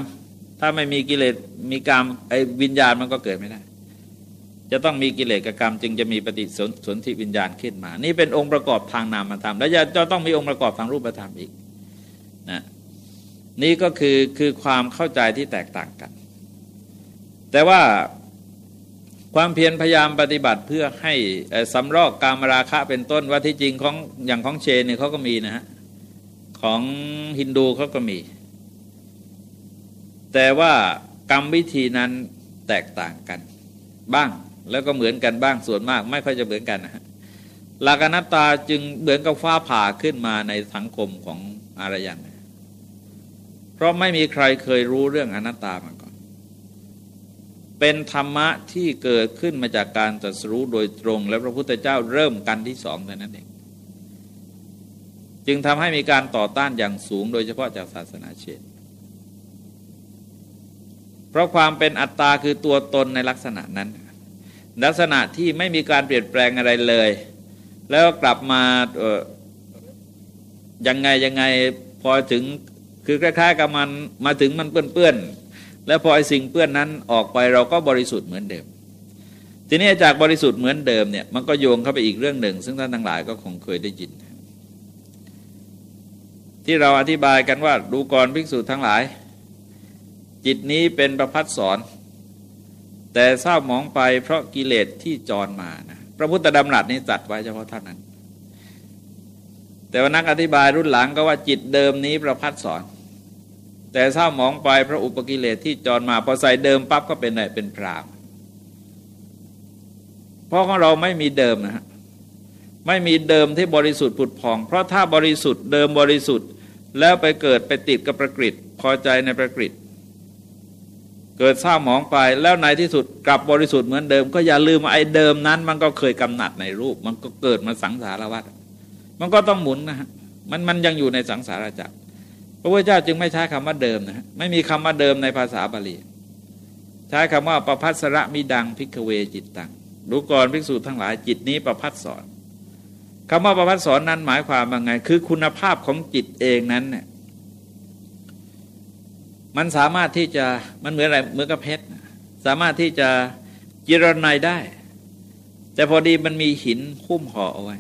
ถ้าไม่มีกิเลสมีกรรมไอ้วิญญาณมันก็เกิดไม่ได้ จะต้องมีกิเลสกับกรรม จึงจะมีปฏิสนสนธิวิญญาณขึ้นมา นี่เป็นองค์ประกอบทางนามธรรมแล้วจะต้องมีองค์ประกอบทางรูปธรรมอีกนะนี่ก็คือคือความเข้าใจที่แตกต่างกัน แต่ว่าความเพียรพยายามปฏิบัติเพื่อให้สำรอกกามราคะเป็นต้นว่าที่จริงของอย่างของเชนเนี่ยเขาก็มีนะฮะ ของฮินดูเขาก็มี แต่ว่ากรรมวิธีนั้นแตกต่างกันบ้าง แล้วก็เหมือนกันบ้างส่วนมาก ไม่ค่อยจะเหมือนกันนะฮะลากนัตตาจึงเหมือนกับฟ้าผ่าขึ้นมาในสังคมของอารยันเพราะไม่มีใครเคยรู้เรื่องอนัตตามาก่อน เป็นธรรมะที่เกิดขึ้นมาจากการตรัสรู้โดยตรง และพระพุทธเจ้าเริ่มกันที่สองแต่นั้นเอง จึงทำให้มีการต่อต้านอย่างสูงโดยเฉพาะจากศาสนาเชนเพราะความเป็นอัตตาคือตัวตนในลักษณะนั้น ลักษณะที่ไม่มีการเปลี่ยนแปลงอะไรเลย แล้วกลับมายังไงยังไงพอถึงคือคล้ายๆกับมันมาถึงมันเปื้อนๆแล้วพอไอ้สิ่งเปื้อนนั้นออกไปเราก็บริสุทธิ์เหมือนเดิม ทีนี้จากบริสุทธิ์เหมือนเดิมเนี่ยมันก็โยงเข้าไปอีกเรื่องหนึ่ง ซึ่งท่านทั้งหลายก็คงเคยได้ยิน ที่เราอธิบายกันว่าดูก่อนภิกษุทั้งหลาย จิตนี้เป็นประพัดสอน แต่เศร้ามองไปเพราะกิเลสที่จรมานะพระพุทธดำรัสนี้จัดไว้เฉพาะท่านนั้น แต่ว่านักอธิบายรุ่นหลังก็ว่าจิตเดิมนี้ประพัดสอน แต่เศร้ามองไปเพราะอุปกิเลสที่จรมาพอใส่เดิมปั๊บก็เป็นอะไรเป็นพรามเพราะของเราไม่มีเดิมนะฮะไม่มีเดิมที่บริสุทธิ์ผุดพอง เพราะถ้าบริสุทธิ์เดิมบริสุทธิ์ แล้วไปเกิดไปติดกับประกฤตพอใจในประกฤตเกิดเศร้าหมองไปแล้วในที่สุดกลับบริสุทธิ์เหมือนเดิม ก็อย่าลืมไอ้เดิมนั้น มันก็เคยกำหนัดในรูป มันก็เกิดมาสังสารวัฏมันก็ต้องหมุนนะฮะมันมันยังอยู่ในสังสารจักรพระพุทธเจ้าจึงไม่ใช้คำว่าเดิมนะฮะไม่มีคำว่าเดิมในภาษาบาลีใช้คำว่าประพัสระมิดังพิกเวจิตตังดูก่อนภิกษุทั้งหลายจิตนี้ประพัดสอน คำว่าประพัดสอนนั้นหมายความว่าไง คือคุณภาพของจิตเองนั้นเนี่ยมันสามารถที่จะมันเหมือนอะไรเหมือนกับเพชรสามารถที่จะจิรนัยได้ แต่พอดีมันมีหินคุ้มห่อเอาไว้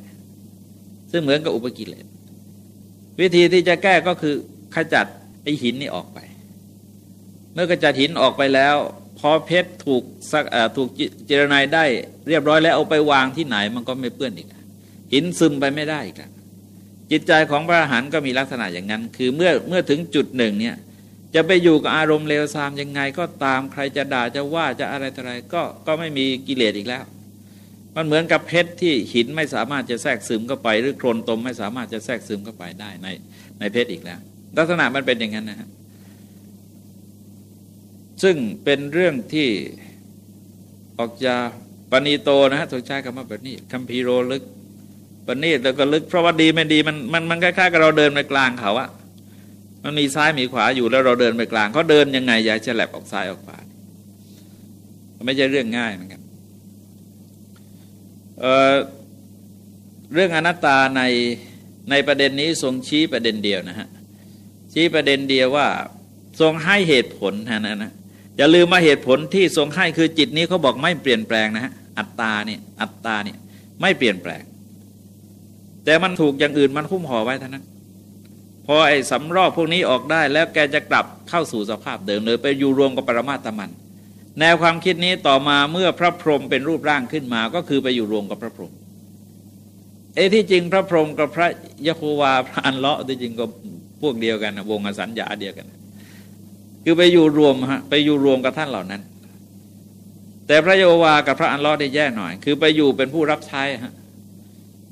ซึ่งเหมือนกับอุปกิเลสวิธีที่จะแก้ก็คือขจัดไอหินนี่ออกไป เมื่อกระจัดหินออกไปแล้ว พอเพชรถูกถูกจิรนัยได้ เรียบร้อยแล้วเอาไปวางที่ไหนมันก็ไม่เปื้อนอีก หินซึมไปไม่ได้กันจิตใจของพระอรหันต์ก็มีลักษณะอย่างนั้น คือเมื่อเมื่อถึงจุดหนึ่งเนี่ยจะไปอยู่กับอารมณ์เลวทรามยังไงก็ตามใครจะด่าจะว่าจะอะไรอะไรก็ก็ไม่มีกิเลสอีกแล้ว มันเหมือนกับเพชรที่หินไม่สามารถจะแทรกซึมเข้าไป หรือโครนตมไม่สามารถจะแทรกซึมเข้าไปได้ในในเพชรอีกแล้ว ลักษณะมันเป็นอย่างนั้นนะฮะซึ่งเป็นเรื่องที่ออกจะปณีโตนะฮะถูกใช้คำว่าแบบนี้คัมภีโรลึก ปณีตแล้วก็ลึกเพราะว่าดีไม่ดีมันมันมันคล้ายๆกับเราเดินไปกลางเขาอะมันมีซ้ายมีขวาอยู่แล้วเราเดินไปกลางเขาเดินยังไงอย่าฉลับออกซ้ายออกขวาไม่ใช่เรื่องง่ายเหมือนกันเเรื่องอนัตตาในในประเด็นนี้ทรงชี้ประเด็นเดียวนะฮะชี้ประเด็นเดียวว่าทรงให้เหตุผลนะนะนะอย่าลืมมาเหตุผลที่ทรงให้คือจิตนี้เขาบอกไม่เปลี่ยนแปลงนะฮะอัตตาเนี่ยอัตตาเนี่ยไม่เปลี่ยนแปลง แต่มันถูกอย่างอื่นมันหุ้มห่อไว้เท่านั้น พอไอ้สำรอกพวกนี้ออกได้แล้วแกจะกลับเข้าสู่สภาพเดิมเลยไปอยู่รวมกับปรมาตมัน แนวความคิดนี้ต่อมาเมื่อพระพรหมเป็นรูปร่างขึ้นมา ก็คือไปอยู่รวมกับพระพรหมเอ้ที่จริงพระพรหมกับพระยะโควาพระอันเลาะที่จริงก็พวกเดียวกันวงอสัญญาเดียวกัน คือไปอยู่รวมฮะไปอยู่รวมกับท่านเหล่านั้น แต่พระโยวากับพระอันเลาะได้แย่หน่อย คือไปอยู่เป็นผู้รับใช้ฮะ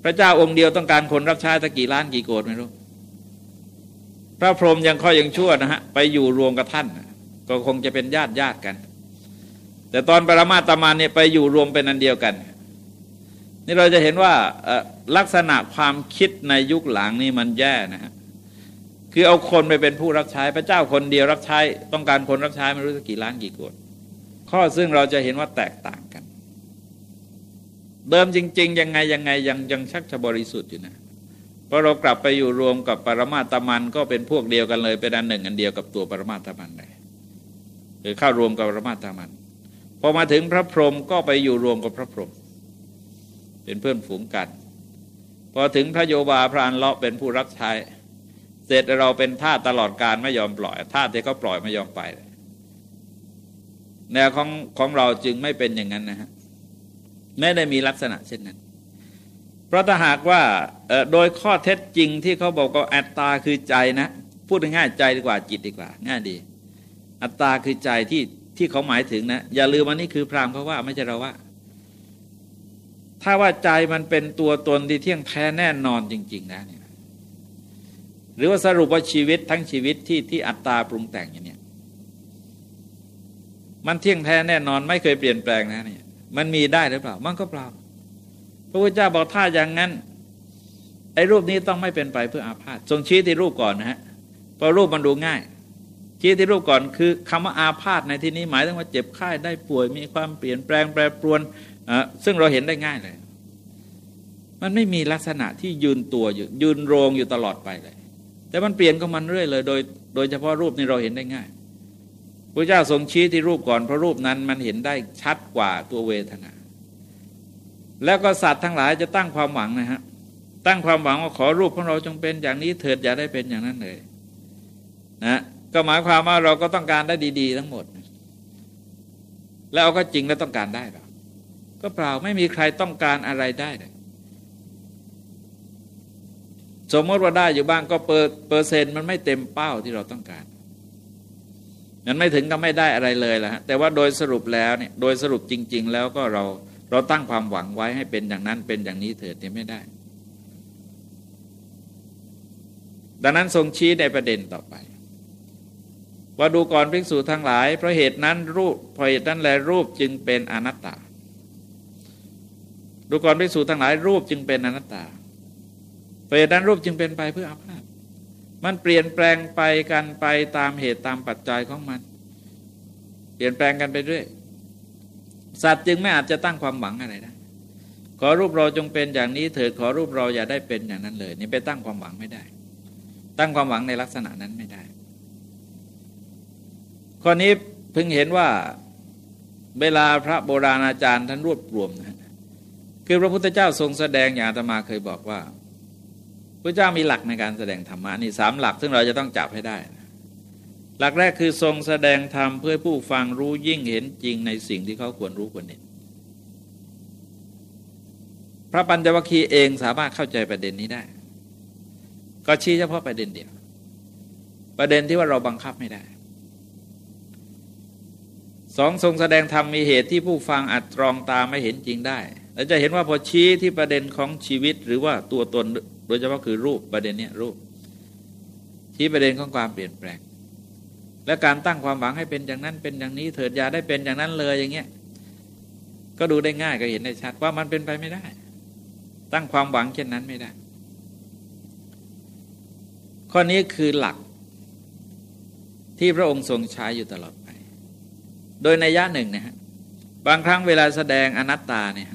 พระเจ้าองค์เดียวต้องการคนรับใช้ตะกี่ล้านกี่โกดไม่รู้ พระพรหมยังค่อยยังชั่วนะฮะไปอยู่รวมกับท่าน ก็คงจะเป็นญาติญาติกัน แต่ตอนปรมาตมานเนี่ยไปอยู่รวมเป็นอันเดียวกัน นี่เราจะเห็นว่าลักษณะความคิดในยุคหลังนี่มันแย่นะฮะคือเอาคนไปเป็นผู้รับใช้ พระเจ้าคนเดียวรับใช้ ต้องการคนรับใช้ไม่รู้สักกี่ล้านกี่โกดข้อซึ่งเราจะเห็นว่าแตกต่างกัน เดิมจริง ๆ ยังไงยังไงยังยังชักจะบริสุทธิ์อยู่นะพอเรากลับไปอยู่รวมกับปรมาตมันก็เป็นพวกเดียวกันเลยเป็นอันหนึ่ง อันเดียวกับตัวปรมาตมันเลยหรือเข้ารวมกับปรมาตมันพอมาถึงพระพรหมก็ไปอยู่รวมกับพระพรหมเป็นเพื่อนฝูงกันพอถึงพระโยบาพระอันเลาะเป็นผู้รับใช้เสร็จเราเป็นท่าตลอดการไม่ยอมปล่อยท่าที่เขาปล่อยไม่ยอมไปแนวของของเราจึงไม่เป็นอย่างนั้นนะฮะ ไม่ได้มีลักษณะเช่นนั้น เพราะถ้าหากว่าโดยข้อเท็จจริงที่เขาบอกว่าอัตตาคือใจนะ พูดง่ายใจดีกว่าจิตดีกว่า ง่ายดี อัตตาคือใจที่ที่เขาหมายถึงนะ อย่าลืมวันนี้คือพรามเขาว่าไม่ใช่เราว่า ถ้าว่าใจมันเป็นตัวตนที่เที่ยงแท้แน่นอนจริง ๆ นะเนี่ยหรือว่าสรุปว่าชีวิตทั้งชีวิตที่ที่อัตตาปรุงแต่งอย่างนี้มันเที่ยงแท้แน่นอนไม่เคยเปลี่ยนแปลงนะเนี่ย มันมีได้หรือเปล่า มันก็เปล่า พระพุทธเจ้าบอกถ้าอย่างนั้นไอ้รูปนี้ต้องไม่เป็นไปเพื่ออาพาธทรงชี้ที่รูปก่อนนะฮะเพราะรูปมันดูง่าย ชี้ที่รูปก่อนคือคำว่าอาพาธในที่นี้หมายถึงว่าเจ็บไข้ได้ป่วยมีความเปลี่ยนแปลงแปรปรวนซึ่งเราเห็นได้ง่ายเลย มันไม่มีลักษณะที่ยืนตัวอยู่ยืนโรงอยู่ตลอดไปเลย แต่มันเปลี่ยนก็มันเรื่อยเลย โดย โดยเฉพาะรูปนี้เราเห็นได้ง่าย พระเจ้าทรงชี้ที่รูปก่อนเพราะรูปนั้นมันเห็นได้ชัดกว่าตัวเวทนา แล้วก็สัตว์ทั้งหลายจะตั้งความหวังนะฮะตั้งความหวังว่าขอรูปของเราจงเป็นอย่างนี้เถิดอย่าได้เป็นอย่างนั้นเลยนะก็หมายความว่าเราก็ต้องการได้ดี ๆ ทั้งหมด แล้วเอาก็จริงแล้วต้องการได้หรอก็เปล่าไม่มีใครต้องการอะไรได้เลยสมมติว่าได้อยู่บ้างก็เปอร์เปอร์เซ็นต์มันไม่เต็มเป้าที่เราต้องการ มันไม่ถึงก็ไม่ได้อะไรเลยละฮะแต่ว่าโดยสรุปแล้วเนี่ยโดยสรุปจริง ๆ แล้วก็เราเราตั้งความหวังไว้ให้เป็นอย่างนั้นเป็นอย่างนี้เถิดเนี่ยไม่ได้ ดังนั้นทรงชี้ในประเด็นต่อไป ว่าดูก่อนภิกษุทั้งหลาย เพราะเหตุนั้นรูปเพราะเหตุนั้นแลรูปจึงเป็นอนัตตา ดูก่อนภิกษุทั้งหลายรูปจึงเป็นอนัตตาเพราะเหตุนั้นรูปจึงเป็นไปเพื่ออาภา มันเปลี่ยนแปลงไปกันไปตามเหตุตามปัจจัยของมัน เปลี่ยนแปลงกันไปเรื่อยสัตว์จึงไม่อาจจะตั้งความหวังอะไรได้ขอรูปเราจงเป็นอย่างนี้เถิดขอรูปเราอย่าได้เป็นอย่างนั้นเลย นี่ไปตั้งความหวังไม่ได้ ตั้งความหวังในลักษณะนั้นไม่ได้ ข้อนี้เพิ่งเห็นว่าเวลาพระโบราณอาจารย์ท่านรวบรวมนะคือพระพุทธเจ้าทรงแสดงอย่างอาตมาเคยบอกว่า พระเจ้ามีหลักในการแสดงธรรมะนี่สามหลัก ซึ่งเราจะต้องจับให้ได้ หลักแรกคือทรงแสดงธรรมเพื่อผู้ฟังรู้ยิ่งเห็นจริงในสิ่งที่เขาควรรู้ควรเห็นพระปัญจวัคคีย์เองสามารถเข้าใจประเด็นนี้ได้ ก็ชี้เฉพาะประเด็นเดียว ประเด็นที่ว่าเราบังคับไม่ได้สองทรงแสดงธรรมมีเหตุที่ผู้ฟังอัดตรองตาไม่เห็นจริงได้ แล้วจะเห็นว่าพอชี้ที่ประเด็นของชีวิตหรือว่าตัวตน โดยเฉพาะคือรูปประเด็นเนี้รูปชี้ประเด็นของความเปลี่ยนแปลง และการตั้งความหวังให้เป็นอย่างนั้นเป็นอย่างนี้ เถิดยาได้เป็นอย่างนั้นเลยอย่างเงี้ยก็ดูได้ง่ายก็เห็นได้ชัดว่ามันเป็นไปไม่ได้ ตั้งความหวังเช่นนั้นไม่ได้ ข้อนี้คือหลักที่พระองค์ทรงใช้อยู่ตลอดไป โดยในย่าหนึ่งนะฮะบางครั้งเวลาแสดงอนัตตาเนี่ย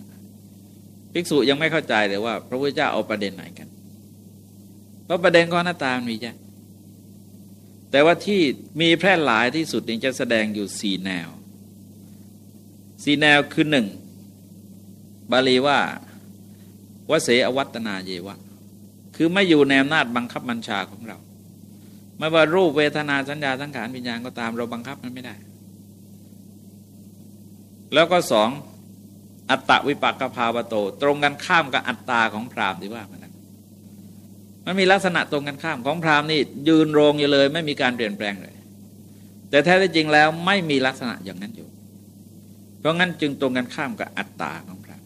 ภิกษุยังไม่เข้าใจเลยว่า พระพุทธเจ้าเอาประเด็นไหนกัน เพราะประเด็นของอนัตตามีเยอะแต่ว่าที่มีแพร่หลายที่สุดนี่จะแสดงอยู่สี่แนวสี่แนวคือหนึ่งบาลีว่าวเสอวัตนาเยวะ คือไม่อยู่ในอำนาจบังคับบัญชาของเรา ไม่ว่ารูปเวทนาสัญญาสังขารวิญญาณก็ตามเราบังคับมันไม่ได้ แล้วก็สองอัตตวิปากกภาวโต ตรงกันข้ามกับอัตตาของพรามที่ว่ามัน มันมีลักษณะตรงกันข้ามของพราหมณ์นี่ยืนโรงอยู่เลย ไม่มีการเปลี่ยนแปลงเลย แต่แท้จริงแล้วไม่มีลักษณะอย่างนั้นอยู่ เพราะงั้นจึงตรงกันข้ามกับอัตตาของพราม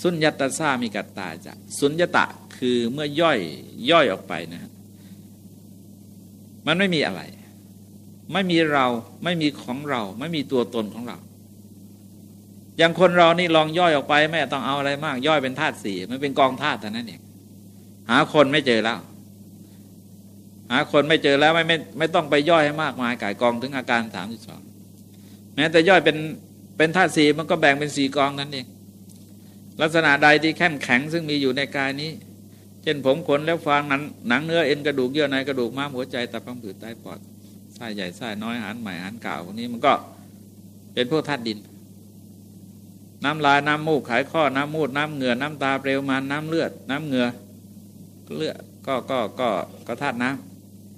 สุญญตาซามีกัตตาจะสุญญตะคือเมื่อย่อยย่อยออกไปนะ มันไม่มีอะไร ไม่มีเราไม่มีของเรา ไม่มีตัวตนของเราอย่างคนเรานี่ลองย่อยออกไป ไม่ต้องเอาอะไรมาก ย่อยเป็นธาตุสี่มันเป็นกองธาตุเท่นั้นเอง หาคนไม่เจอแล้ว หาคนไม่เจอแล้วไม่ไม่ไม่ต้องไปย่อยให้มากมายกายกองถึงอาการสามสิบสองแม้แต่ย่อยเป็นเป็นธาตุสีมันก็แบ่งเป็นสี่กองนั่นเองลักษณะใดที่แข็งแข็งซึ่งมีอยู่ในกายนี้ เช่นผมขนแล้วฟางนั้นหนังเนื้อเอ็นกระดูกเยื่อในกระดูกม้ามหัวใจตับพังผืดไตปอดไส้ใหญ่ไส้น้อยหันใหม่หันเก่าพวกนี้มันก็เป็นพวกธาตุดิน น้ำลายน้ำมูกไขข้อน้ำมูดน้ำเหงื่อน้ำตาเปลวมันน้ำเลือด น้ำเหงื่อ เลือดก็ก็ก็ก็ธาตุน้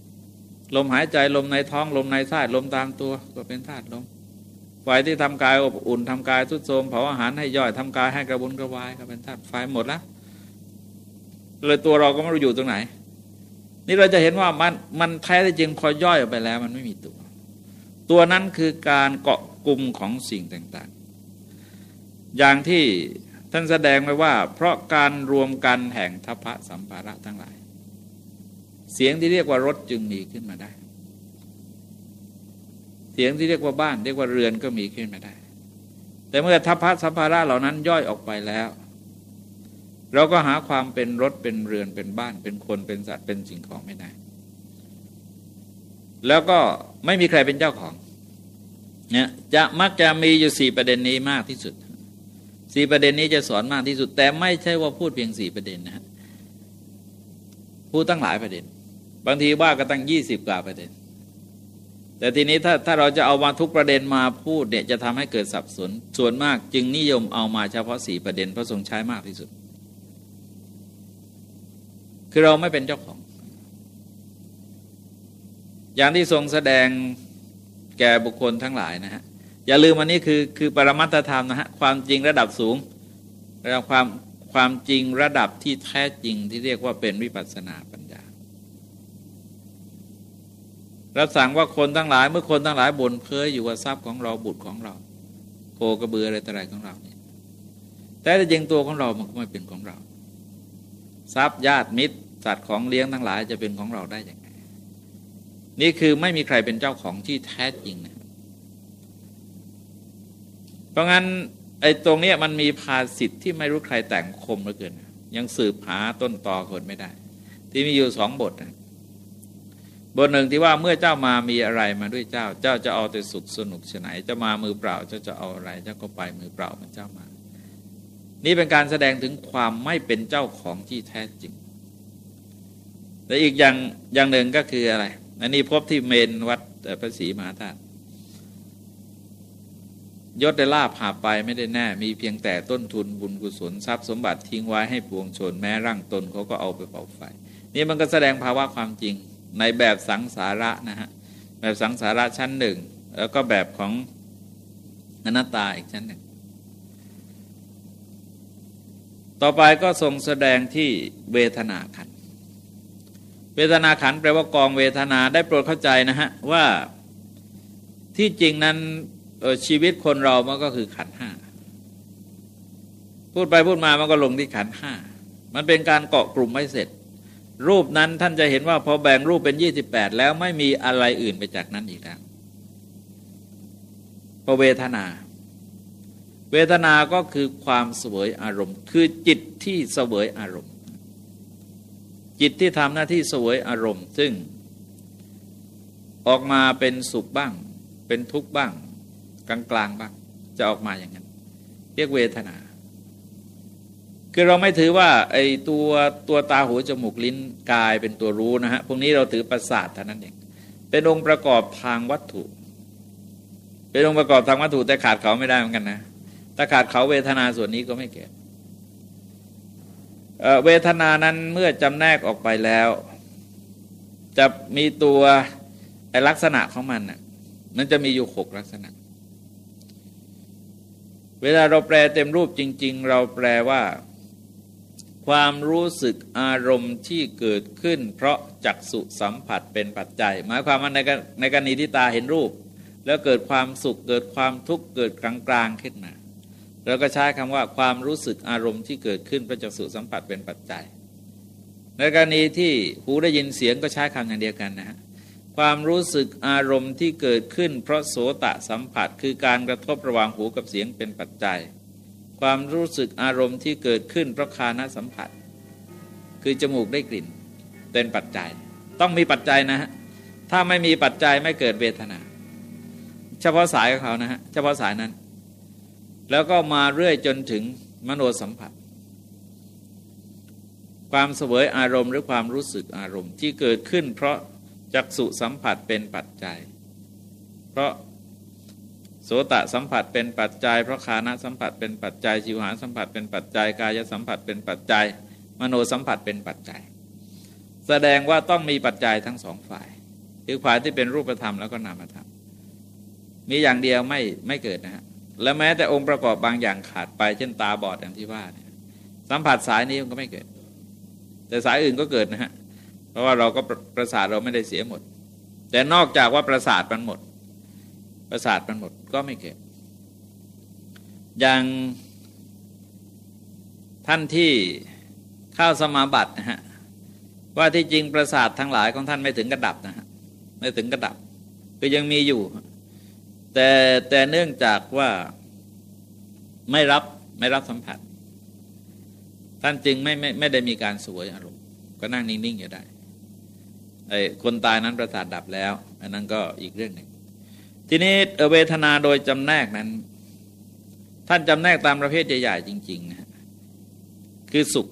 ำลมหายใจลมในท้องลมในไส้ลมตามตัวก็เป็นธาตุลมไฟที่ทำกายอบอุ่นทำกายทุดโทมเผาอาหารให้ย่อยทำกายให้กระบุนกระวายก็เป็นธาตุไฟหมดแล้วเลยตัวเราก็ไม่รู้อยู่ตรงไหน นี่เราจะเห็นว่ามันมันแท้จริงพอย่อยออกไปแล้ว มันไม่มีตัว ตัวนั้นคือการเกาะกลุ่มของสิ่งต่างอย่างที่ ท่านแสดงไว้ว่า เพราะการรวมกันแห่งทัพพระสัมภาระทั้งหลาย เสียงที่เรียกว่ารถจึงมีขึ้นมาได้ เสียงที่เรียกว่าบ้าน เรียกว่าเรือนก็มีขึ้นมาได้ แต่เมื่อทัพพระสัมภาระเหล่านั้นย่อยออกไปแล้ว เราก็หาความเป็นรถเป็นเรือนเป็นบ้าน เป็นคนเป็นสัตว์เป็นสิ่งของไม่ได้ แล้วก็ไม่มีใครเป็นเจ้าของเนี่ยจะมักจะมีอยู่สี่ประเด็นนี้มากที่สุด สี่ประเด็นนี้จะสอนมากที่สุด แต่ไม่ใช่ว่าพูดเพียงสี่ประเด็นนะฮะพูดตั้งหลายประเด็น บางทีว่าก็ตั้งยี่สิบกว่าประเด็น แต่ทีนี้ถ้าถ้าเราจะเอามาทุกประเด็นมาพูดเนี่ยจะทำให้เกิดสับสนส่วนมากจึงนิยมเอามาเฉพาะสี่ประเด็น เพราะทรงใช้มากที่สุด คือเราไม่เป็นเจ้าของ อย่างที่ทรงแสดงแก่บุคคลทั้งหลายนะฮะ อย่าลืมอันนี้คือคือปรมัตธรรมนะฮะความจริงระดับสูงระดับความความจริงระดับที่แท้จริงที่เรียกว่าเป็นวิปัสสนาปัญญารับสั่งว่าคนทั้งหลาย เมื่อคนทั้งหลายบ่นเพ้ออยู่ว่าทรัพย์ของเราบุตรของเรา โคกระเบืออะไรต่ออะไรของเราเนี่ยแต่จริงตัวของเรามันก็ไม่เป็นของเรา ทรัพย์ญาติมิตรสัตว์ของเลี้ยงทั้งหลายจะเป็นของเราได้อย่างไงนี่คือไม่มีใครเป็นเจ้าของที่แท้จริงนะ เพราะงั้นไอ้ตรงนี้มันมีภาสิทธิ์ที่ไม่รู้ใครแต่งคมเหลือเกิน ยังสืบหาต้นตอคนไม่ได้ ที่มีอยู่สองบทนะบทหนึ่งที่ว่าเมื่อเจ้ามามีอะไรมาด้วยเจ้า เจ้าจะเอาแต่สุขสนุกฉไหนจะมามือเปล่าเจ้าจะเอาอะไร เจ้าก็ไปมือเปล่ามันเจ้ามา นี่เป็นการแสดงถึงความไม่เป็นเจ้าของที่แท้จริงและอีกอย่างอย่างหนึ่งก็คืออะไร อันนี้พบที่เมนวัดพระศรีมหาธาตุ ยศได้ลาบหาไปไม่ได้แน่ มีเพียงแต่ต้นทุนบุญกุศลทรัพย์สมบัติทิ้งไว้ให้ปวงชนแม้ร่างตนเขาก็เอาไปเป่าไฟนี่มันก็แสดงภาวะความจริงในแบบสังสาระนะฮะแบบสังสาระชั้นหนึ่ง แล้วก็แบบของอนัตตาอีกชั้นหนึ่ง ต่อไปก็ทรงแสดงที่เวทนาขัน เวทนาขันแปลว่ากองเวทนาได้โปรดเข้าใจนะฮะว่าที่จริงนั้น ชีวิตคนเรามันก็คือขันห้าพูดไปพูดมามันก็ลงที่ขันห้ามันเป็นการเกาะกลุ่มไม่เสร็จ รูปนั้นท่านจะเห็นว่าพอแบ่งรูปเป็นยี่สิบแปดแล้วไม่มีอะไรอื่นไปจากนั้นอีกแล้วพอเวทนา เวทนาก็คือความเสวยอารมณ์ คือจิตที่เสวยอารมณ์ จิตที่ทำหน้าที่เสวยอารมณ์ ซึ่งออกมาเป็นสุขบ้าง เป็นทุกข์บ้าง กลางๆบ้างจะออกมาอย่างนั้น เรียกเวทนา คือเราไม่ถือว่าไอ้ตัวตัวตาหูจมูกลิ้นกายเป็นตัวรู้นะฮะพวกนี้เราถือประสาทเท่านั้นเองเป็นองค์ประกอบทางวัตถุ เป็นองค์ประกอบทางวัตถุแต่ขาดเขาไม่ได้เหมือนกันนะถ้าขาดเขาเวทนาส่วนนี้ก็ไม่เกิดเวทนานั้นเมื่อจำแนกออกไปแล้ว จะมีตัวลักษณะของมันน่ะมันจะมีอยู่หกลักษณะ เวลาเราแปลเต็มรูปจริง ๆ เราแปลว่า ความรู้สึกอารมณ์ที่เกิดขึ้น เพราะจักสุสัมผัสเป็นปัจจัย หมายความว่าในในกรณีที่ตาเห็นรูป แล้วเกิดความสุขเกิดความทุกข์เกิดกลางๆขึ้นมาเราก็ใช้คำว่าความรู้สึกอารมณ์ที่เกิดขึ้นเพราะจักสุสัมผัสเป็นปัจจัย ในกรณีที่หูได้ยินเสียงก็ใช้คำอย่างเดียวกันนะฮะ ความรู้สึกอารมณ์ที่เกิดขึ้น เพราะโสตะสัมผัส คือการกระทบระหว่างหูกับเสียงเป็นปัจจัย ความรู้สึกอารมณ์ที่เกิดขึ้น เพราะคานะสัมผัส คือจมูกได้กลิ่น เป็นปัจจัย ต้องมีปัจจัยนะฮะถ้าไม่มีปัจจัยไม่เกิดเวทนา เฉพาะสายของเขานะฮะเฉพาะสายนั้น แล้วก็มาเรื่อยจนถึงมโนสัมผัส ความเสวยอารมณ์หรือความรู้สึกอารมณ์ที่เกิดขึ้น เพราะ จักสุสัมผัสเป็นปัจจัย เพราะโสตสัมผัสเป็นปัจจัย เพราะคานะสัมผัสเป็นปัจจัยชิวหาสัมผัสเป็นปัจจัย กายสัมผัสเป็นปัจจัย มโนสัมผัสเป็นปัจจัย แสดงว่าต้องมีปัจจัยทั้งสองฝ่ายคือฝ่ายที่เป็นรูปธรรมแล้วก็นามธรรมมีอย่างเดียวไม่ไม่เกิดนะฮะและแม้แต่องค์ประกอบบางอย่างขาดไปเช่นตาบอดอย่างที่ว่าเนี่ยสัมผัสสายนี้มันก็ไม่เกิด แต่สายอื่นก็เกิดนะฮะ ราะว่าเราก็ประสาทเราไม่ได้เสียหมด แต่นอกจากว่าประสาทมันหมด ประสาทมันหมดก็ไม่เกิดอย่างท่านที่เข้าสมาบัตินะฮะว่าที่จริงประสาททั้งหลายของท่านไม่ถึงกระดับนะฮะไม่ถึงกระดับคือยังมีอยู่ แต่แต่เนื่องจากว่าไม่รับไม่รับสัมผัส ท่านจึงไม่ไม่ไม่ได้มีการสวยอารมณ์ก็นั่งนิ่งๆอยู่ได้ ไอ้คนตายนั้นประสาทดับแล้ว อันนั้นก็อีกเรื่องหนึ่ง ทีนี้เวทนาโดยจำแนกนั้น ท่านจำแนกตามประเภทใหญ่ๆจริงๆนะคือสุข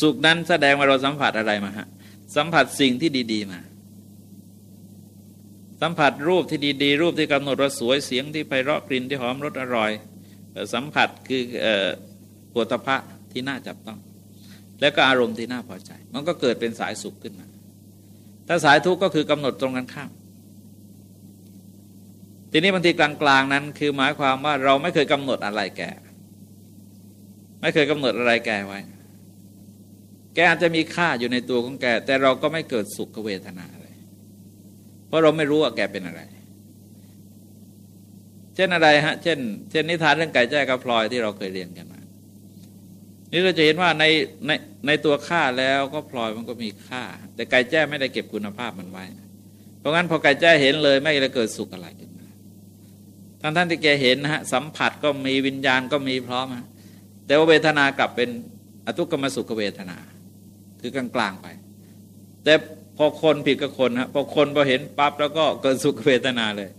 สุขนั้นแสดงว่าเราสัมผัสอะไรมาฮะสัมผัสสิ่งที่ดี ๆ มา สัมผัสรูปที่ดี ๆ รูปที่กำหนดว่าสวยเสียงที่ไพเราะกลิ่นที่หอมรสอร่อย สัมผัสคือปวดตะพะที่น่าจับต้อง แล้วก็อารมณ์ที่น่าพอใจ มันก็เกิดเป็นสายสุขขึ้นมา ถ้าสายทุกข์ก็คือกำหนดตรงกันข้ามทีนี้บางทีกลางๆนั้น คือหมายความว่าเราไม่เคยกำหนดอะไรแก่ ไม่เคยกำหนดอะไรแก่ไว้ แกอาจจะมีค่าอยู่ในตัวของแก แต่เราก็ไม่เกิดสุขเวทนาอะไรเพราะเราไม่รู้ว่าแกเป็นอะไร เช่นอะไรฮะ เช่น เช่นนิทานเรื่องไก่แจ้กับพลอยที่เราเคยเรียนกัน นี่เราจะเห็นว่าในในในตัวค่าแล้วก็พลอยมันก็มีค่า แต่ไก่แจ้ไม่ได้เก็บคุณภาพมันไว้ เพราะงั้นพอไก่แจ้เห็นเลยไม่ได้เกิดสุขอะไรขึ้นมาท่านท่านที่แกเห็นนะฮะสัมผัสก็มีวิญญาณก็มีพร้อมฮะแต่ว่าเวทนากลับเป็นอทุกขมสุขเวทนา คือกลางๆไป แต่พอคนผิดกับคนฮะพอคนพอเห็นปั๊บแล้วก็เกิดสุขเวทนาเลย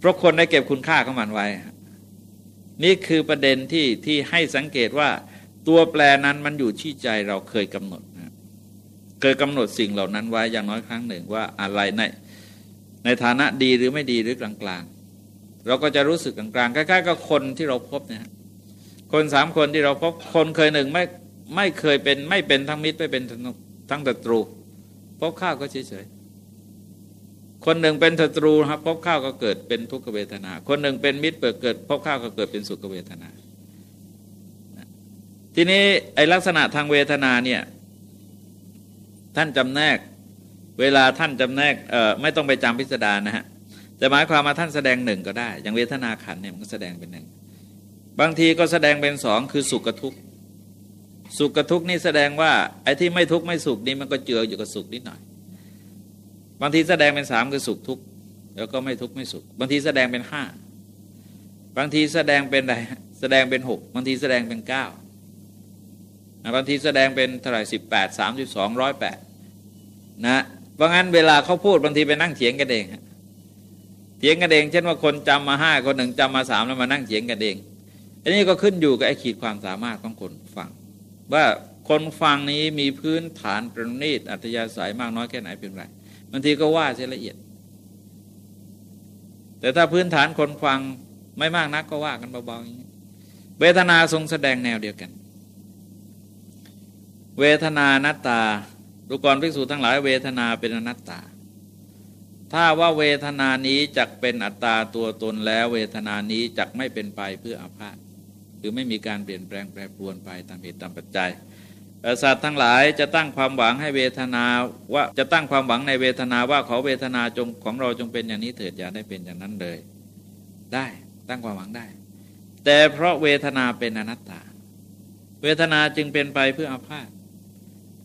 เพราะคนได้เก็บคุณค่าของมันไว้ นี่คือประเด็นที่ที่ให้สังเกตว่า ตัวแปรนั้นมันอยู่ที่ใจเราเคยกำหนดนะเคยกำหนดสิ่งเหล่านั้นไว้อย่างน้อยครั้งหนึ่งว่าอะไรในในฐานะดีหรือไม่ดีหรือกลางๆ เราก็จะรู้สึกกลางๆใกล้ๆกับคนที่เราพบเนี่ยคนสามคนที่เราพบคนเคยหนึ่งไม่ไม่เคยเป็นไม่เป็นทั้งมิตรไม่เป็นทั้งศัตรูพบข้าวก็เฉยๆ คนหนึ่งเป็นศัตรูครับพบข้าวก็เกิดเป็นทุกขเวทนา คนหนึ่งเป็นมิตรเปิดเกิดพบข้าวก็เกิดเป็นสุขเวทนา ทีนี้ไอลักษณะทางเวทนาเนี่ยท่านจำแนก เวลาท่านจำแนกเอ่อไม่ต้องไปจำพิสดารนะฮะแต่หมายความมาท่านแสดงหนึ่งก็ได้ อย่างเวทนาขันเนี่ยมันก็แสดงเป็นหนึ่งบางทีก็แสดงเป็นสองคือสุขกับทุกข์สุขกับทุกข์นี่แสดงว่าไอ้ที่ไม่ทุกข์ไม่สุขนี่มันก็เจืออยู่กับสุขนิดหน่อย บางทีแสดงเป็นสามคือสุขทุกข์แล้วก็ไม่ทุกข์ไม่สุข บางทีแสดงเป็นห้าบางทีแสดงเป็นอะไรแสดงเป็นหกบางทีแสดงเป็นเก้า บางทีแสดงเป็นเท่าไหร่สิบแปดสามสิบสองร้อยแปดนะเพราะงั้นเวลาเขาพูดบางทีไปนั่งเถียงกันเองเถียงกันเอง เช่นว่าคนจำมาห้าคนหนึ่งจำมาสามแล้วมานั่งเถียงกันเอง อันนี้ก็ขึ้นอยู่กับไอ้ขีดความสามารถของคนฟัง ว่าคนฟังนี้มีพื้นฐานประณีตอัธยาศัยมากน้อยแค่ไหนเพียงไรบางทีก็ว่าเสียละเอียด แต่ถ้าพื้นฐานคนฟังไม่มากนักก็ว่ากันเบาๆเวทนาทรงแสดงแนวเดียวกัน เวทนานัตตาดูกรภิกษุทั้งหลายเวทนาเป็นอนัตตา ถ้าว่าเวทนานี้จักเป็นอัตตาตัวตนแล้ว เวทนานี้จักไม่เป็นไปเพื่ออาพาธคือไม่มีการเปลี่ยนแปลงแปรปรวนไปตามเหตุตามปัจจัยสัตว์ทั้งหลายจะตั้งความหวังให้เวทนาว่าจะตั้งความหวังในเวทนาว่าขอเวทนาจงของเราจงเป็นอย่างนี้เถิดอย่าได้เป็นอย่างนั้นเลย ได้ตั้งความหวังได้ แต่เพราะเวทนาเป็นอนัตตา เวทนาจึงเป็นไปเพื่ออาพาธ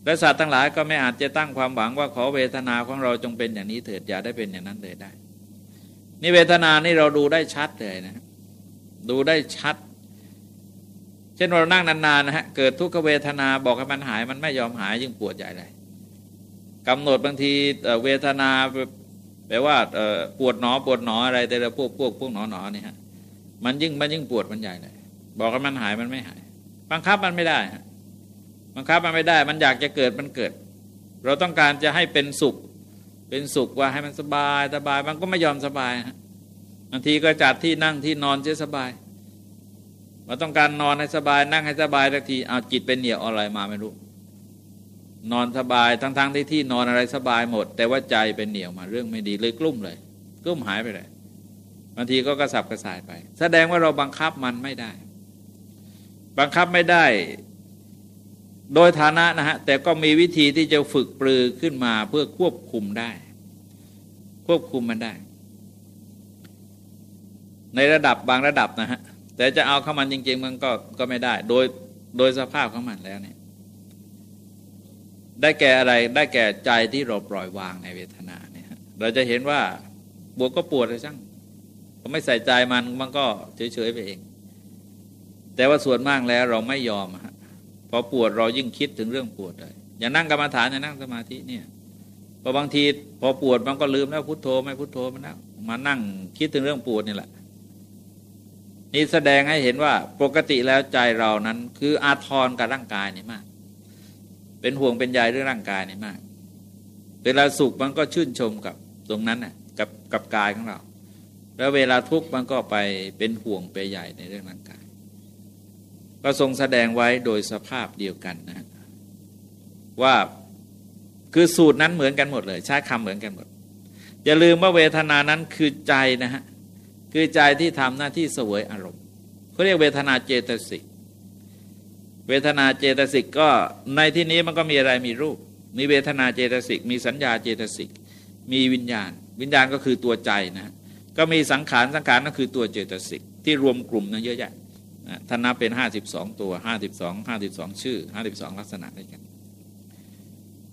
และสัตว์ทั้งหลายก็ไม่อาจจะตั้งความหวังว่าขอเวทนาของเราจงเป็นอย่างนี้เถิดอย่าได้เป็นอย่างนั้นเลยได้ นี่เวทนานี่เราดูได้ชัดเลยนะ ดูได้ชัด เช่นเรานั่งนานๆนะฮะเกิดทุกขเวทนาบอกให้มันหายมันไม่ยอมหายยิ่งปวดใหญ่เลยกำหนดบางทีเวทนาแปลว่าปวดหนอปวดหนออะไร แต่ละพวกพวกพวกหนอหนอนี่ฮะมันยิ่งมันยิ่งปวดมันใหญ่เลยบอกให้มันหายมันไม่หายบังคับมันไม่ได้ฮะ บังคับมันไม่ได้ มันอยากจะเกิดมันเกิด เราต้องการจะให้เป็นสุข เป็นสุขว่าให้มันสบายสบาย มันก็ไม่ยอมสบายบางทีก็จัดที่นั่งที่นอนเฉยสบายเราต้องการนอนให้สบาย นั่งให้สบายทักทีเอาจิตเป็นเหนี่ยวอะไรมาไม่รู้ นอนสบายทั้งๆทที่ที่นอนอะไรสบายหมด แต่ว่าใจเป็นเหนี่ยวมาเรื่องไม่ดีเลยกลุ้มเลยกลุ้มหายไปเลยบางทีก็กระสับกระส่ายไป แสดงว่าเราบังคับมันไม่ได้ บังคับไม่ได้ โดยฐานะนะฮะแต่ก็มีวิธีที่จะฝึกปลือขึ้นมาเพื่อควบคุมได้ ควบคุมมันได้ ในระดับบางระดับนะฮะแต่จะเอาเข้ามันจริง ๆ มันก็ก็ไม่ได้ โดยโดยสภาพของมันแล้วเนี่ย ได้แก่อะไรได้แก่ใจที่เราปล่อยวางในเวทนาเนี่ยเราจะเห็นว่าบวกก็ปวดเลยช่างก็ไม่ใส่ใจมันมันก็เฉยๆไปเอง แต่ว่าส่วนมากแล้วเราไม่ยอมฮะ อปวดเรายิ่งคิดถึงเรื่องปวดเลยอย่านั่งกรรมฐานอย่านั่งสมาธิเนี่ยพอบางทีพอปวดมันก็ลืมแล้วพุทโธไม่พุทโธมันแล้วมานั่งคิดถึงเรื่องปวดนี่แหละนี่แสดงให้เห็นว่าปกติแล้วใจเรานั้น คืออาทรกับร่างกายนี่มาก เป็นห่วงเป็นใยเรื่องร่างกายนี่มาก เวลาสุขมันก็ชื่นชมกับตรงนั้นน่ะกับกับกายของเรา แล้วเวลาทุกข์มันก็ไปเป็นห่วงไปใหญ่ในเรื่องร่างกาย ก็ทรงแสดงไว้โดยสภาพเดียวกันนะว่าคือสูตรนั้นเหมือนกันหมดเลย ใช้คำเหมือนกันหมด อย่าลืมว่าเวทนานั้นคือใจนะฮะคือใจที่ทำหน้าที่เสวยอารมณ์เขาเรียกเวทนาเจตสิกเวทนาเจตสิกก็ในที่นี้มันก็มีอะไรมีรูป มีเวทนาเจตสิก มีสัญญาเจตสิก มีวิญญาณ วิญญาณก็คือตัวใจนะ ก็มีสังขารสังขารก็คือตัวเจตสิก ที่รวมกลุ่มนั้นเยอะแยะ ท่านนับเป็นห้าสิบสองตัวห้าสิบสองห้าสิบสองชื่อห้าสิบสองลักษณะด้วยกัน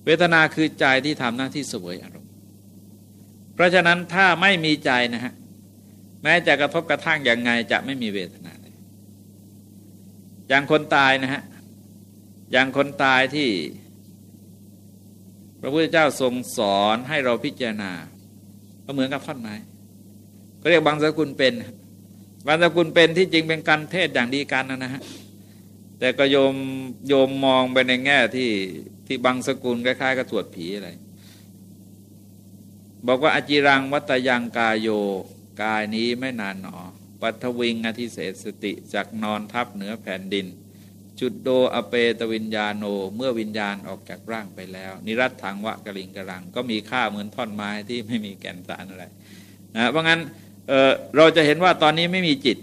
เวทนาคือใจที่ทำหน้าที่เสวยอารมณ์ เพราะฉะนั้นถ้าไม่มีใจนะฮะแม้จะกระทบกระทั่งอย่างไงจะไม่มีเวทนาเลยอย่างคนตายนะฮะอย่างคนตายที่ พระพุทธเจ้าทรงสอนให้เราพิจารณาก็เหมือนกับท่อนไม้ก็เรียกบางสกุลเป็น วรรณกุลเป็นที่จริงเป็นการเทศอย่างดีกันนะนะฮะแต่ก็โยมโยมมองไปในแง่ที่ที่บางสกุลคล้ายๆกับตรวจผีอะไร บอกว่าอจิรังวัตยังกายโยกายนี้ไม่นานหนอ ปัทวิงอธิเศสติจากนอนทับเหนือแผ่นดิน จุดโดอเปตวิญญาโน เมื่อวิญญาณออกจากร่างไปแล้ว นิรัตถังวะกะลิงกะลัง ก็มีค่าเหมือนท่อนไม้ที่ไม่มีแก่นสารอะไรนะเพราะงั้น เเราจะเห็นว่าตอนนี้ไม่มีจิต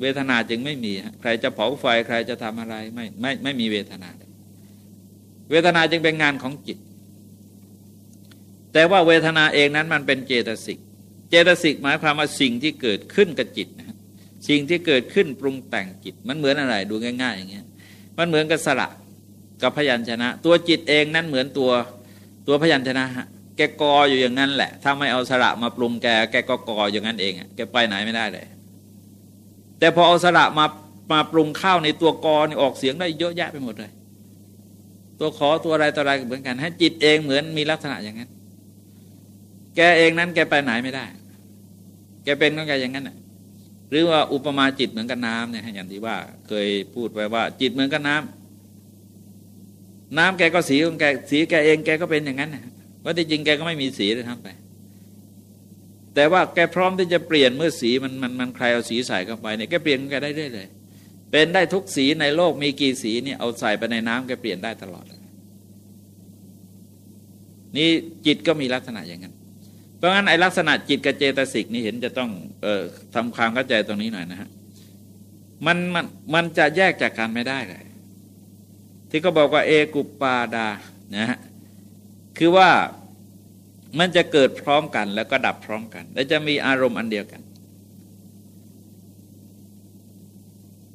เวทนาจึงไม่มี ใครจะเผาไฟใครจะทำอะไรไม่ไม่ไม่มีเวทนา เวทนาจึงเป็นงานของจิต แต่ว่าเวทนาเองนั้นมันเป็นเจตสิก เจตสิกหมายความว่าสิ่งที่เกิดขึ้นกับจิตนะสิ่งที่เกิดขึ้นปรุงแต่งจิต มันเหมือนอะไรดูง่าย ๆ อย่างเงี้ย มันเหมือนกับสระกับพยัญชนะ ตัวจิตเองนั้นเหมือนตัวตัวพยัญชนะ แกกออยู่อย่างนั้นแหละ ถ้าไม่เอาสระมาปรุงแก แกก็กออย่างนั้นเองแกไปไหนไม่ได้เลย แต่พอเอาสระมามาปรุงข้าวในตัวกอนี่ออกเสียงได้เยอะแยะไปหมดเลย ตัวขอตัวอะไรตัวอะไรเหมือนกัน ให้จิตเองเหมือนมีลักษณะอย่างนั้น แกเองนั้นแกไปไหนไม่ได้ แกเป็นของแกอย่างนั้นน่ะหรือว่าอุปมาจิตเหมือนกับน้ำเนี่ยอย่างที่ว่า เคยพูดไว้ว่า จิตเหมือนกับน้ำน้ำแกก็สีของแกสีแกเองแกก็เป็นอย่างนั้นนะ ว่าที่จริงแกก็ไม่มีสีเลยทั้งไป แต่ว่าแกพร้อมที่จะเปลี่ยนเมื่อสีมันมันมันใครเอาสีใส่เข้าไปเนี่ยแกเปลี่ยนแกได้เรื่อยเลย เป็นได้ทุกสีในโลกมีกี่สีเนี่ยเอาใส่ไปในน้ำแกเปลี่ยนได้ตลอด นี่จิตก็มีลักษณะอย่างนั้นเพราะงั้นไอลักษณะจิตกับเจตสิกนี่เห็นจะต้องเอ่อทำความเข้าใจตรงนี้หน่อยนะฮะมันมันมันจะแยกจากกันไม่ได้เลย ที่เขาบอกว่าเอกุปปาดานะฮะ คือว่ามันจะเกิดพร้อมกันแล้วก็ดับพร้อมกัน และจะมีอารมณ์อันเดียวกัน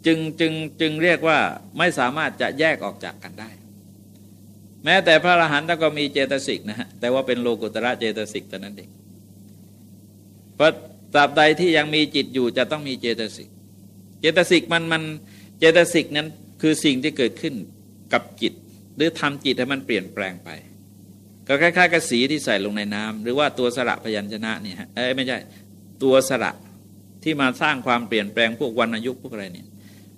จึงจึงจึงเรียกว่าไม่สามารถจะแยกออกจากกันได้ แม้แต่พระอรหันต์ก็มีเจตสิกนะฮะแต่ว่าเป็นโลกุตระเจตสิกแต่นั้นเองเพราะตราบใดที่ยังมีจิตอยู่จะต้องมีเจตสิก เจตสิกมันมันเจตสิกนั้นคือสิ่งที่เกิดขึ้นกับจิต หรือทำจิตให้มันเปลี่ยนแปลงไป ก็คล้ายๆกับสีที่ใส่ลงในน้ำหรือว่าตัวสระพยัญชนะเนี่ยเอ้ไม่ใช่ตัวสระที่มาสร้างความเปลี่ยนแปลงพวกวรรณยุพวกอะไรเนี่ย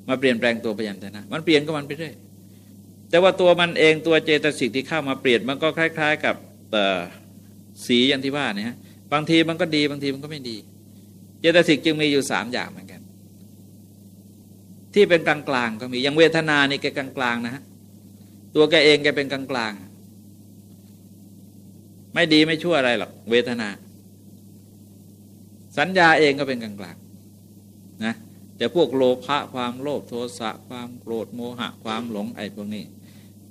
มาเปลี่ยนแปลงตัวพยัญชนะ มันเปลี่ยนก็มันไปเรื่อยแต่ว่าตัวมันเองตัวเจตสิกที่เข้ามาเปลี่ยนมันก็คล้าย ๆ กับสีอย่างที่ว่าเนี่ยบางทีมันก็ดีบางทีมันก็ไม่ดี เจตสิกจึงมีอยู่สามอย่างเหมือนกัน ที่เป็นกลางๆก็มีอย่างเวทนานี่แกกลางๆนะฮะตัวแกเองแกเป็นกลางๆ ไม่ดีไม่ชั่วอะไรหรอกเวทนา สัญญาเองก็เป็นกลางๆนะแต่พวกโลภะความโลภโทสะความโกรธโมหะ ความหลงไอ้พวกนี้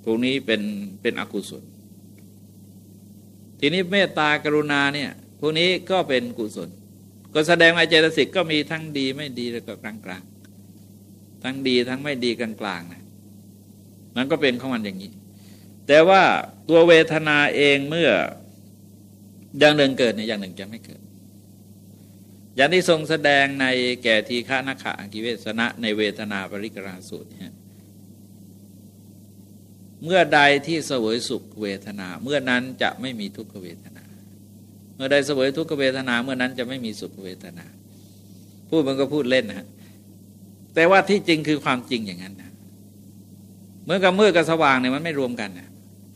พวกนี้เป็นเป็นอกุศล ทีนี้เมตตากรุณาเนี่ยพวกนี้ก็เป็นกุศล ก็แสดงว่าเจตสิกก็มีทั้งดีไม่ดีแล้วก็กลางๆทั้งดีทั้งไม่ดีกลางๆนะมันก็เป็นของมันอย่างนี้ แต่ว่าตัวเวทนาเองเมื่อ อย่างหนึ่งเกิดในอย่างหนึ่งจะไม่เกิด อย่างที่ทรงแสดงในแก่ทีฆานาคาอังกิเวสนะในเวทนาปริกราสูตรเนี่ยเมื่อใดที่เสวยสุขเวทนา เมื่อนั้นจะไม่มีทุกขเวทนา เมื่อใดเสวยทุกขเวทนา เมื่อนั้นจะไม่มีสุขเวทนา พูดมันก็พูดเล่นนะแต่ว่าที่จริงคือความจริงอย่างนั้นนะเมื่อกับมืดกับสว่างเนี่ยมันไม่รวมกันนะ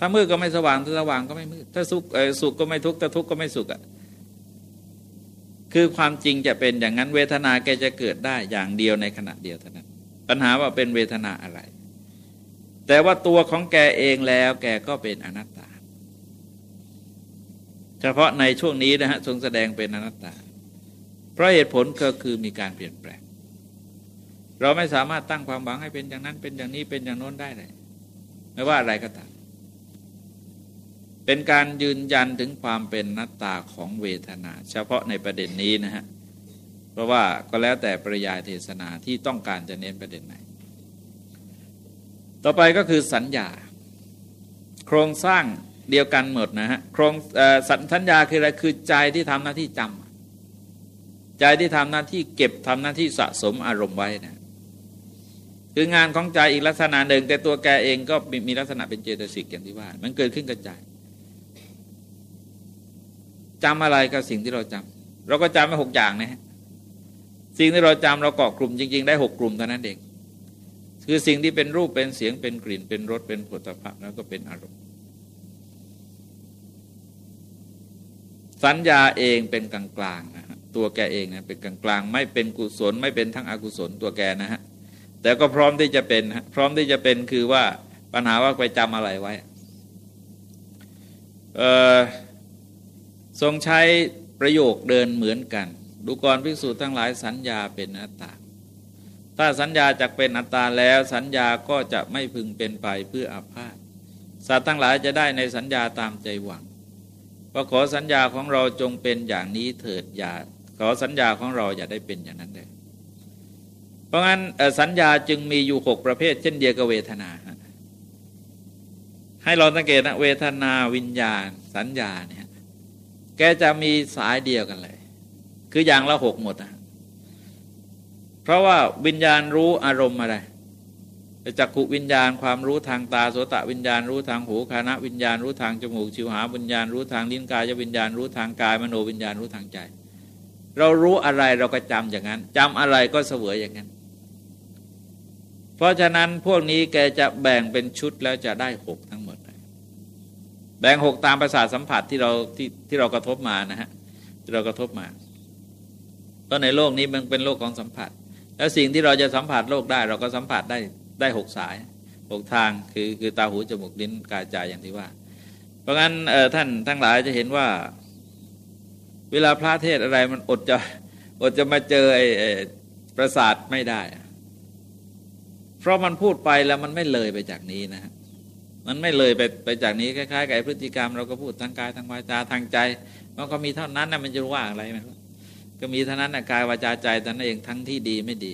ถ้ามืดก็ไม่สว่างถ้าสว่างก็ไม่มืดถ้าสุขสุขก็ไม่ทุกข์ถ้าทุกข์ก็ไม่สุขอะคือความจริงจะเป็นอย่างนั้นเวทนาแกจะเกิดได้อย่างเดียวในขณะเดียวเท่านั้น ปัญหาว่าเป็นเวทนาอะไร แต่ว่าตัวของแกเองแล้วแกก็เป็นอนัตตา เฉพาะในช่วงนี้นะฮะทรงแสดงเป็นอนัตตา เพราะเหตุผลก็คือมีการเปลี่ยนแปลง เราไม่สามารถตั้งความหวังให้เป็นอย่างนั้นเป็นอย่างนี้เป็นอย่างโน้นได้เลยไม่ว่าอะไรก็ตาม เป็นการยืนยันถึงความเป็นนัตตาของเวทนา เฉพาะในประเด็นนี้นะฮะ เพราะว่าก็แล้วแต่ปริยายเทศนาที่ต้องการจะเน้นประเด็นไหน ต่อไปก็คือสัญญา โครงสร้างเดียวกันหมดนะฮะ โครงสัญญาคืออะไร คือใจที่ทำหน้าที่จำใจที่ทำหน้าที่เก็บทำหน้าที่สะสมอารมณ์ไว้นะ คืองานของใจอีกลักษณะหนึ่ง แต่ตัวแกเองก็มีลักษณะเป็นเจตสิกอย่างที่ว่า มันเกิดขึ้นกับใจ จำอะไรกับสิ่งที่เราจำเราก็จำไม่หกอย่างนะฮะสิ่งที่เราจำเราเกาะกลุ่มจริง ๆ ได้หกกลุ่มเท่านั้นเองคือสิ่งที่เป็นรูปเป็นเสียงเป็นกลิ่นเป็นรสเป็นผลิตภัณฑ์แล้วก็เป็นอารมณ์ สัญญาเองเป็นกลางๆนะฮะตัวแกเองนะเป็นกลางๆ ไม่เป็นกุศล ไม่เป็นทั้งอกุศลตัวแกนะฮะแต่ก็พร้อมที่จะเป็นพร้อมที่จะเป็นคือว่าปัญหาว่าไปจำอะไรไว้ เอ่อ ทรงใช้ประโยคเดินเหมือนกัน ดูกรภิกษุทั้งหลายสัญญาเป็นอัตตา ถ้าสัญญาจะเป็นอัตตาแล้วสัญญาก็จะไม่พึงเป็นไปเพื่ออาพาธสัตว์ทั้งหลายจะได้ในสัญญาตามใจหวังว่าขอสัญญาของเราจงเป็นอย่างนี้เถิดอย่าขอสัญญาของเราอย่าได้เป็นอย่างนั้นเลยเพราะงั้นสัญญาจึงมีอยู่หกประเภท เช่นเดียวกับเวทนา ให้เราสังเกตนะเวทนาวิญญาณ สัญญาเนี่ย แกจะมีสายเดียวกันเลย คืออย่างละหกหมดนะเพราะว่าวิญญาณรู้อารมณ์อะไรจักขุวิญญาณความรู้ทางตาโสตวิญญาณรู้ทางหูคานะวิญญาณรู้ทางจมูกชิวหาวิญญาณรู้ทางลิ้นกายวิญญาณรู้ทางกายมโนวิญญาณรู้ทางใจ เรารู้อะไรเราก็จำอย่างนั้นจำอะไรก็เสวยอย่างนั้น เพราะฉะนั้นพวกนี้แกจะแบ่งเป็นชุดแล้วจะได้หกทั้ง แบ่งหกตามประสาทสัมผัสที่เราที่ที่เรากระทบมานะฮะที่เรากระทบมาก็ในโลกนี้มันเป็นโลกของสัมผัส แล้วสิ่งที่เราจะสัมผัสโลกได้ เราก็สัมผัสได้ได้หกสายหกทางคือคือตาหูจมูกลิ้นกายใจอย่างที่ว่า เพราะงั้นเออท่านทั้งหลายจะเห็นว่า เวลาพระเทศอะไรมันอดจะอดจะมาเจอไอ้ประสาทไม่ได้ เพราะมันพูดไปแล้วมันไม่เลยไปจากนี้นะฮะ มันไม่เลยไปไปจากนี้คล้ายๆกับพฤติกรรมเราก็พูดทางกายทางวาจาทางใจ มันก็มีเท่านั้นนะมันจะว่าอะไรมันก็มีเท่านั้นนะกายวาจาใจแต่นเองทั้งที่ดีไม่ดี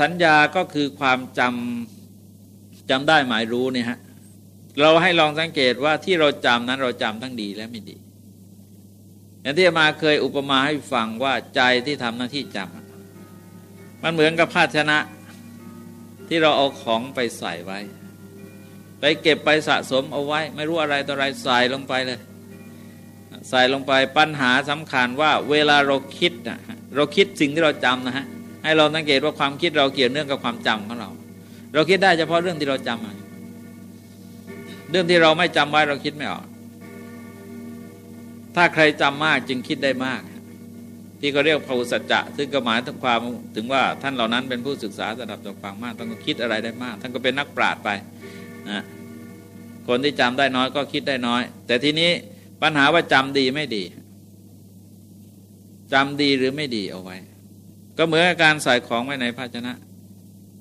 สัญญาก็คือความจำจำได้หมายรู้เนี่ยฮะเราให้ลองสังเกตว่าที่เราจำนั้นเราจำทั้งดีและไม่ดีอย่างที่มาเคยอุปมาให้ฟังว่าใจที่ทำหน้าที่จำมันเหมือนกับภาชนะที่เราเอาของไปใส่ไว้ ไปเก็บไปสะสมเอาไว้ ไม่รู้อะไรต่ออะไรใส่ลงไปเลย ใส่ลงไปปัญหาสำคัญว่าเวลาเราคิดนะเราคิดสิ่งที่เราจำนะฮะให้เราสังเกตว่าความคิดเราเกี่ยวเนื่องกับความจำของเรา เราคิดได้เฉพาะเรื่องที่เราจำเรื่องที่เราไม่จำไว้เราคิดไม่ออก ถ้าใครจำมากจึงคิดได้มาก ที่เขาเรียกภูสัจจะซึ่งก็หมายถึงความถึงว่าท่านเหล่านั้นเป็นผู้ศึกษาระดับต่อฟังมากต้องคิดอะไรได้มาก ท่านก็เป็นนักปราชญ์ไป นะคนที่จำได้น้อยก็คิดได้น้อย แต่ทีนี้ปัญหาว่าจำดีไม่ดีจำดีหรือไม่ดีเอาไว้ ก็เหมือนการใส่ของไว้ในภาชนะ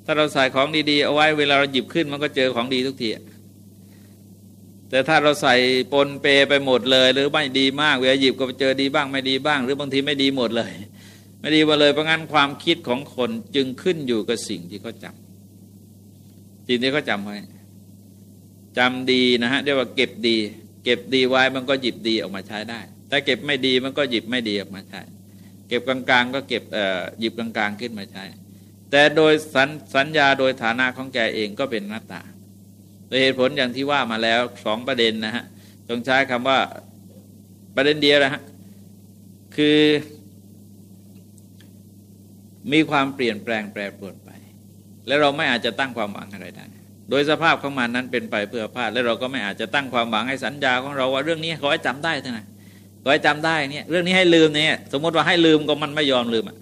ถ้าเราใส่ของดีๆเอาไว้ เวลาเราหยิบขึ้นมันก็เจอของดีทุกทีแต่ถ้าเราใส่ปนเปไปหมดเลย หรือไม่ดีมากเวลาหยิบก็ไปเจอดีบ้างไม่ดีบ้าง หรือบางทีไม่ดีหมดเลย ไม่ดีมาเลยเพราะงั้นความคิดของคนจึงขึ้นอยู่กับสิ่งที่เขาจำสิ่งที่เขาจาไว้ จำดีนะฮะเรียกว่าเก็บดี เก็บดีไว้มันก็หยิบดีออกมาใช้ได้ถ้าเก็บไม่ดีมันก็หยิบไม่ดีออกมาใช้ เก็บกลางๆ ก็เก็บหยิบกลางๆขึ้นมาใช้ แต่โดยสัญญาโดยฐานะของแกเองก็เป็นหน้าตาโดยเหตุผลอย่างที่ว่ามาแล้วสองประเด็นนะฮะต้องใช้คำว่าประเด็นเดียวนะฮะคือมีความเปลี่ยนแปลงแปรปรวนไป และเราไม่อาจจะตั้งความหวังอะไรได้ โดยสภาพของมันนั้นเป็นไปเพื่อพลาดและเราก็ไม่อาจจะตั้งความหวังให้สัญญาของเราว่าเรื่องนี้ขอให้จำได้เท่านั้นขอให้จำได้เนี่ยเรื่องนี้ให้ลืมเนี่ยสมมติว่าให้ลืมก็มันไม่ยอมลืมอะ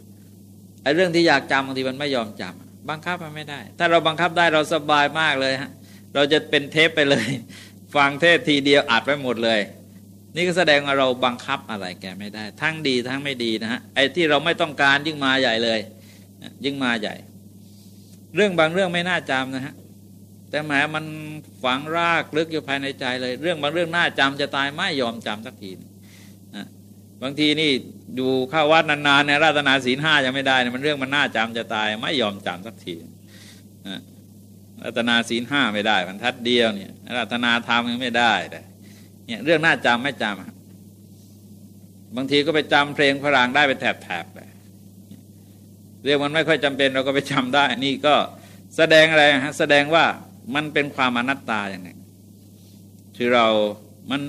ไอ้เรื่องที่อยากจำบางทีมันไม่ยอมจำบังคับมันไม่ได้ ถ้าเราบังคับได้เราสบายมากเลยฮะเราจะเป็นเทปไปเลย ฟังเทศทีเดียวอัดไปหมดเลย นี่ก็แสดงว่าเราบังคับอะไรแกไม่ได้ ทั้งดีทั้งไม่ดีนะฮะไอ้ที่เราไม่ต้องการยิ่งมาใหญ่เลย ยิ่งมาใหญ่ เรื่องบางเรื่องไม่น่าจำนะฮะ แต่แหมมันฝังรากลึกอยู่ภายในใจเลย เรื่องบางเรื่องน่าจำจะตายไม่ยอมจำสักทีนะบางทีนี่อยู่ข้าวัดนานๆเนี่ยราตนาศีลห้ายังไม่ได้เนี่ยมันเรื่องมันน่าจำจะตาย ไม่ยอมจำสักทีนะรัตนาศีลห้าไม่ได้บรรทัดเดียวเนี่ยรัตนาธรรมยังไม่ได้เนี่ยเรื่องน่าจำไม่จำบางทีก็ไปจำเพลงพรังได้เป็นแถบๆไปเรื่องมันไม่ค่อยจำเป็นเราก็ไปจำได้ นี่ก็แสดงอะไรฮะแสดงว่า มันเป็นความอนัตตาอย่างหนึ่งคือเรามัน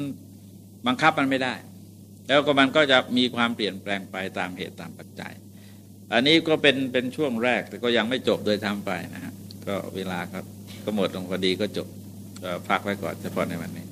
บังคับมันไม่ได้ แล้วก็มันก็จะมีความเปลี่ยนแปลงไปตามเหตุตามปัจจัย อันนี้ก็เป็นเป็นช่วงแรกแต่ก็ยังไม่จบโดยทำไปนะฮะก็เวลาครับก็หมดลงพอดีก็จบพักไว้ก่อนเฉพาะในวันนี้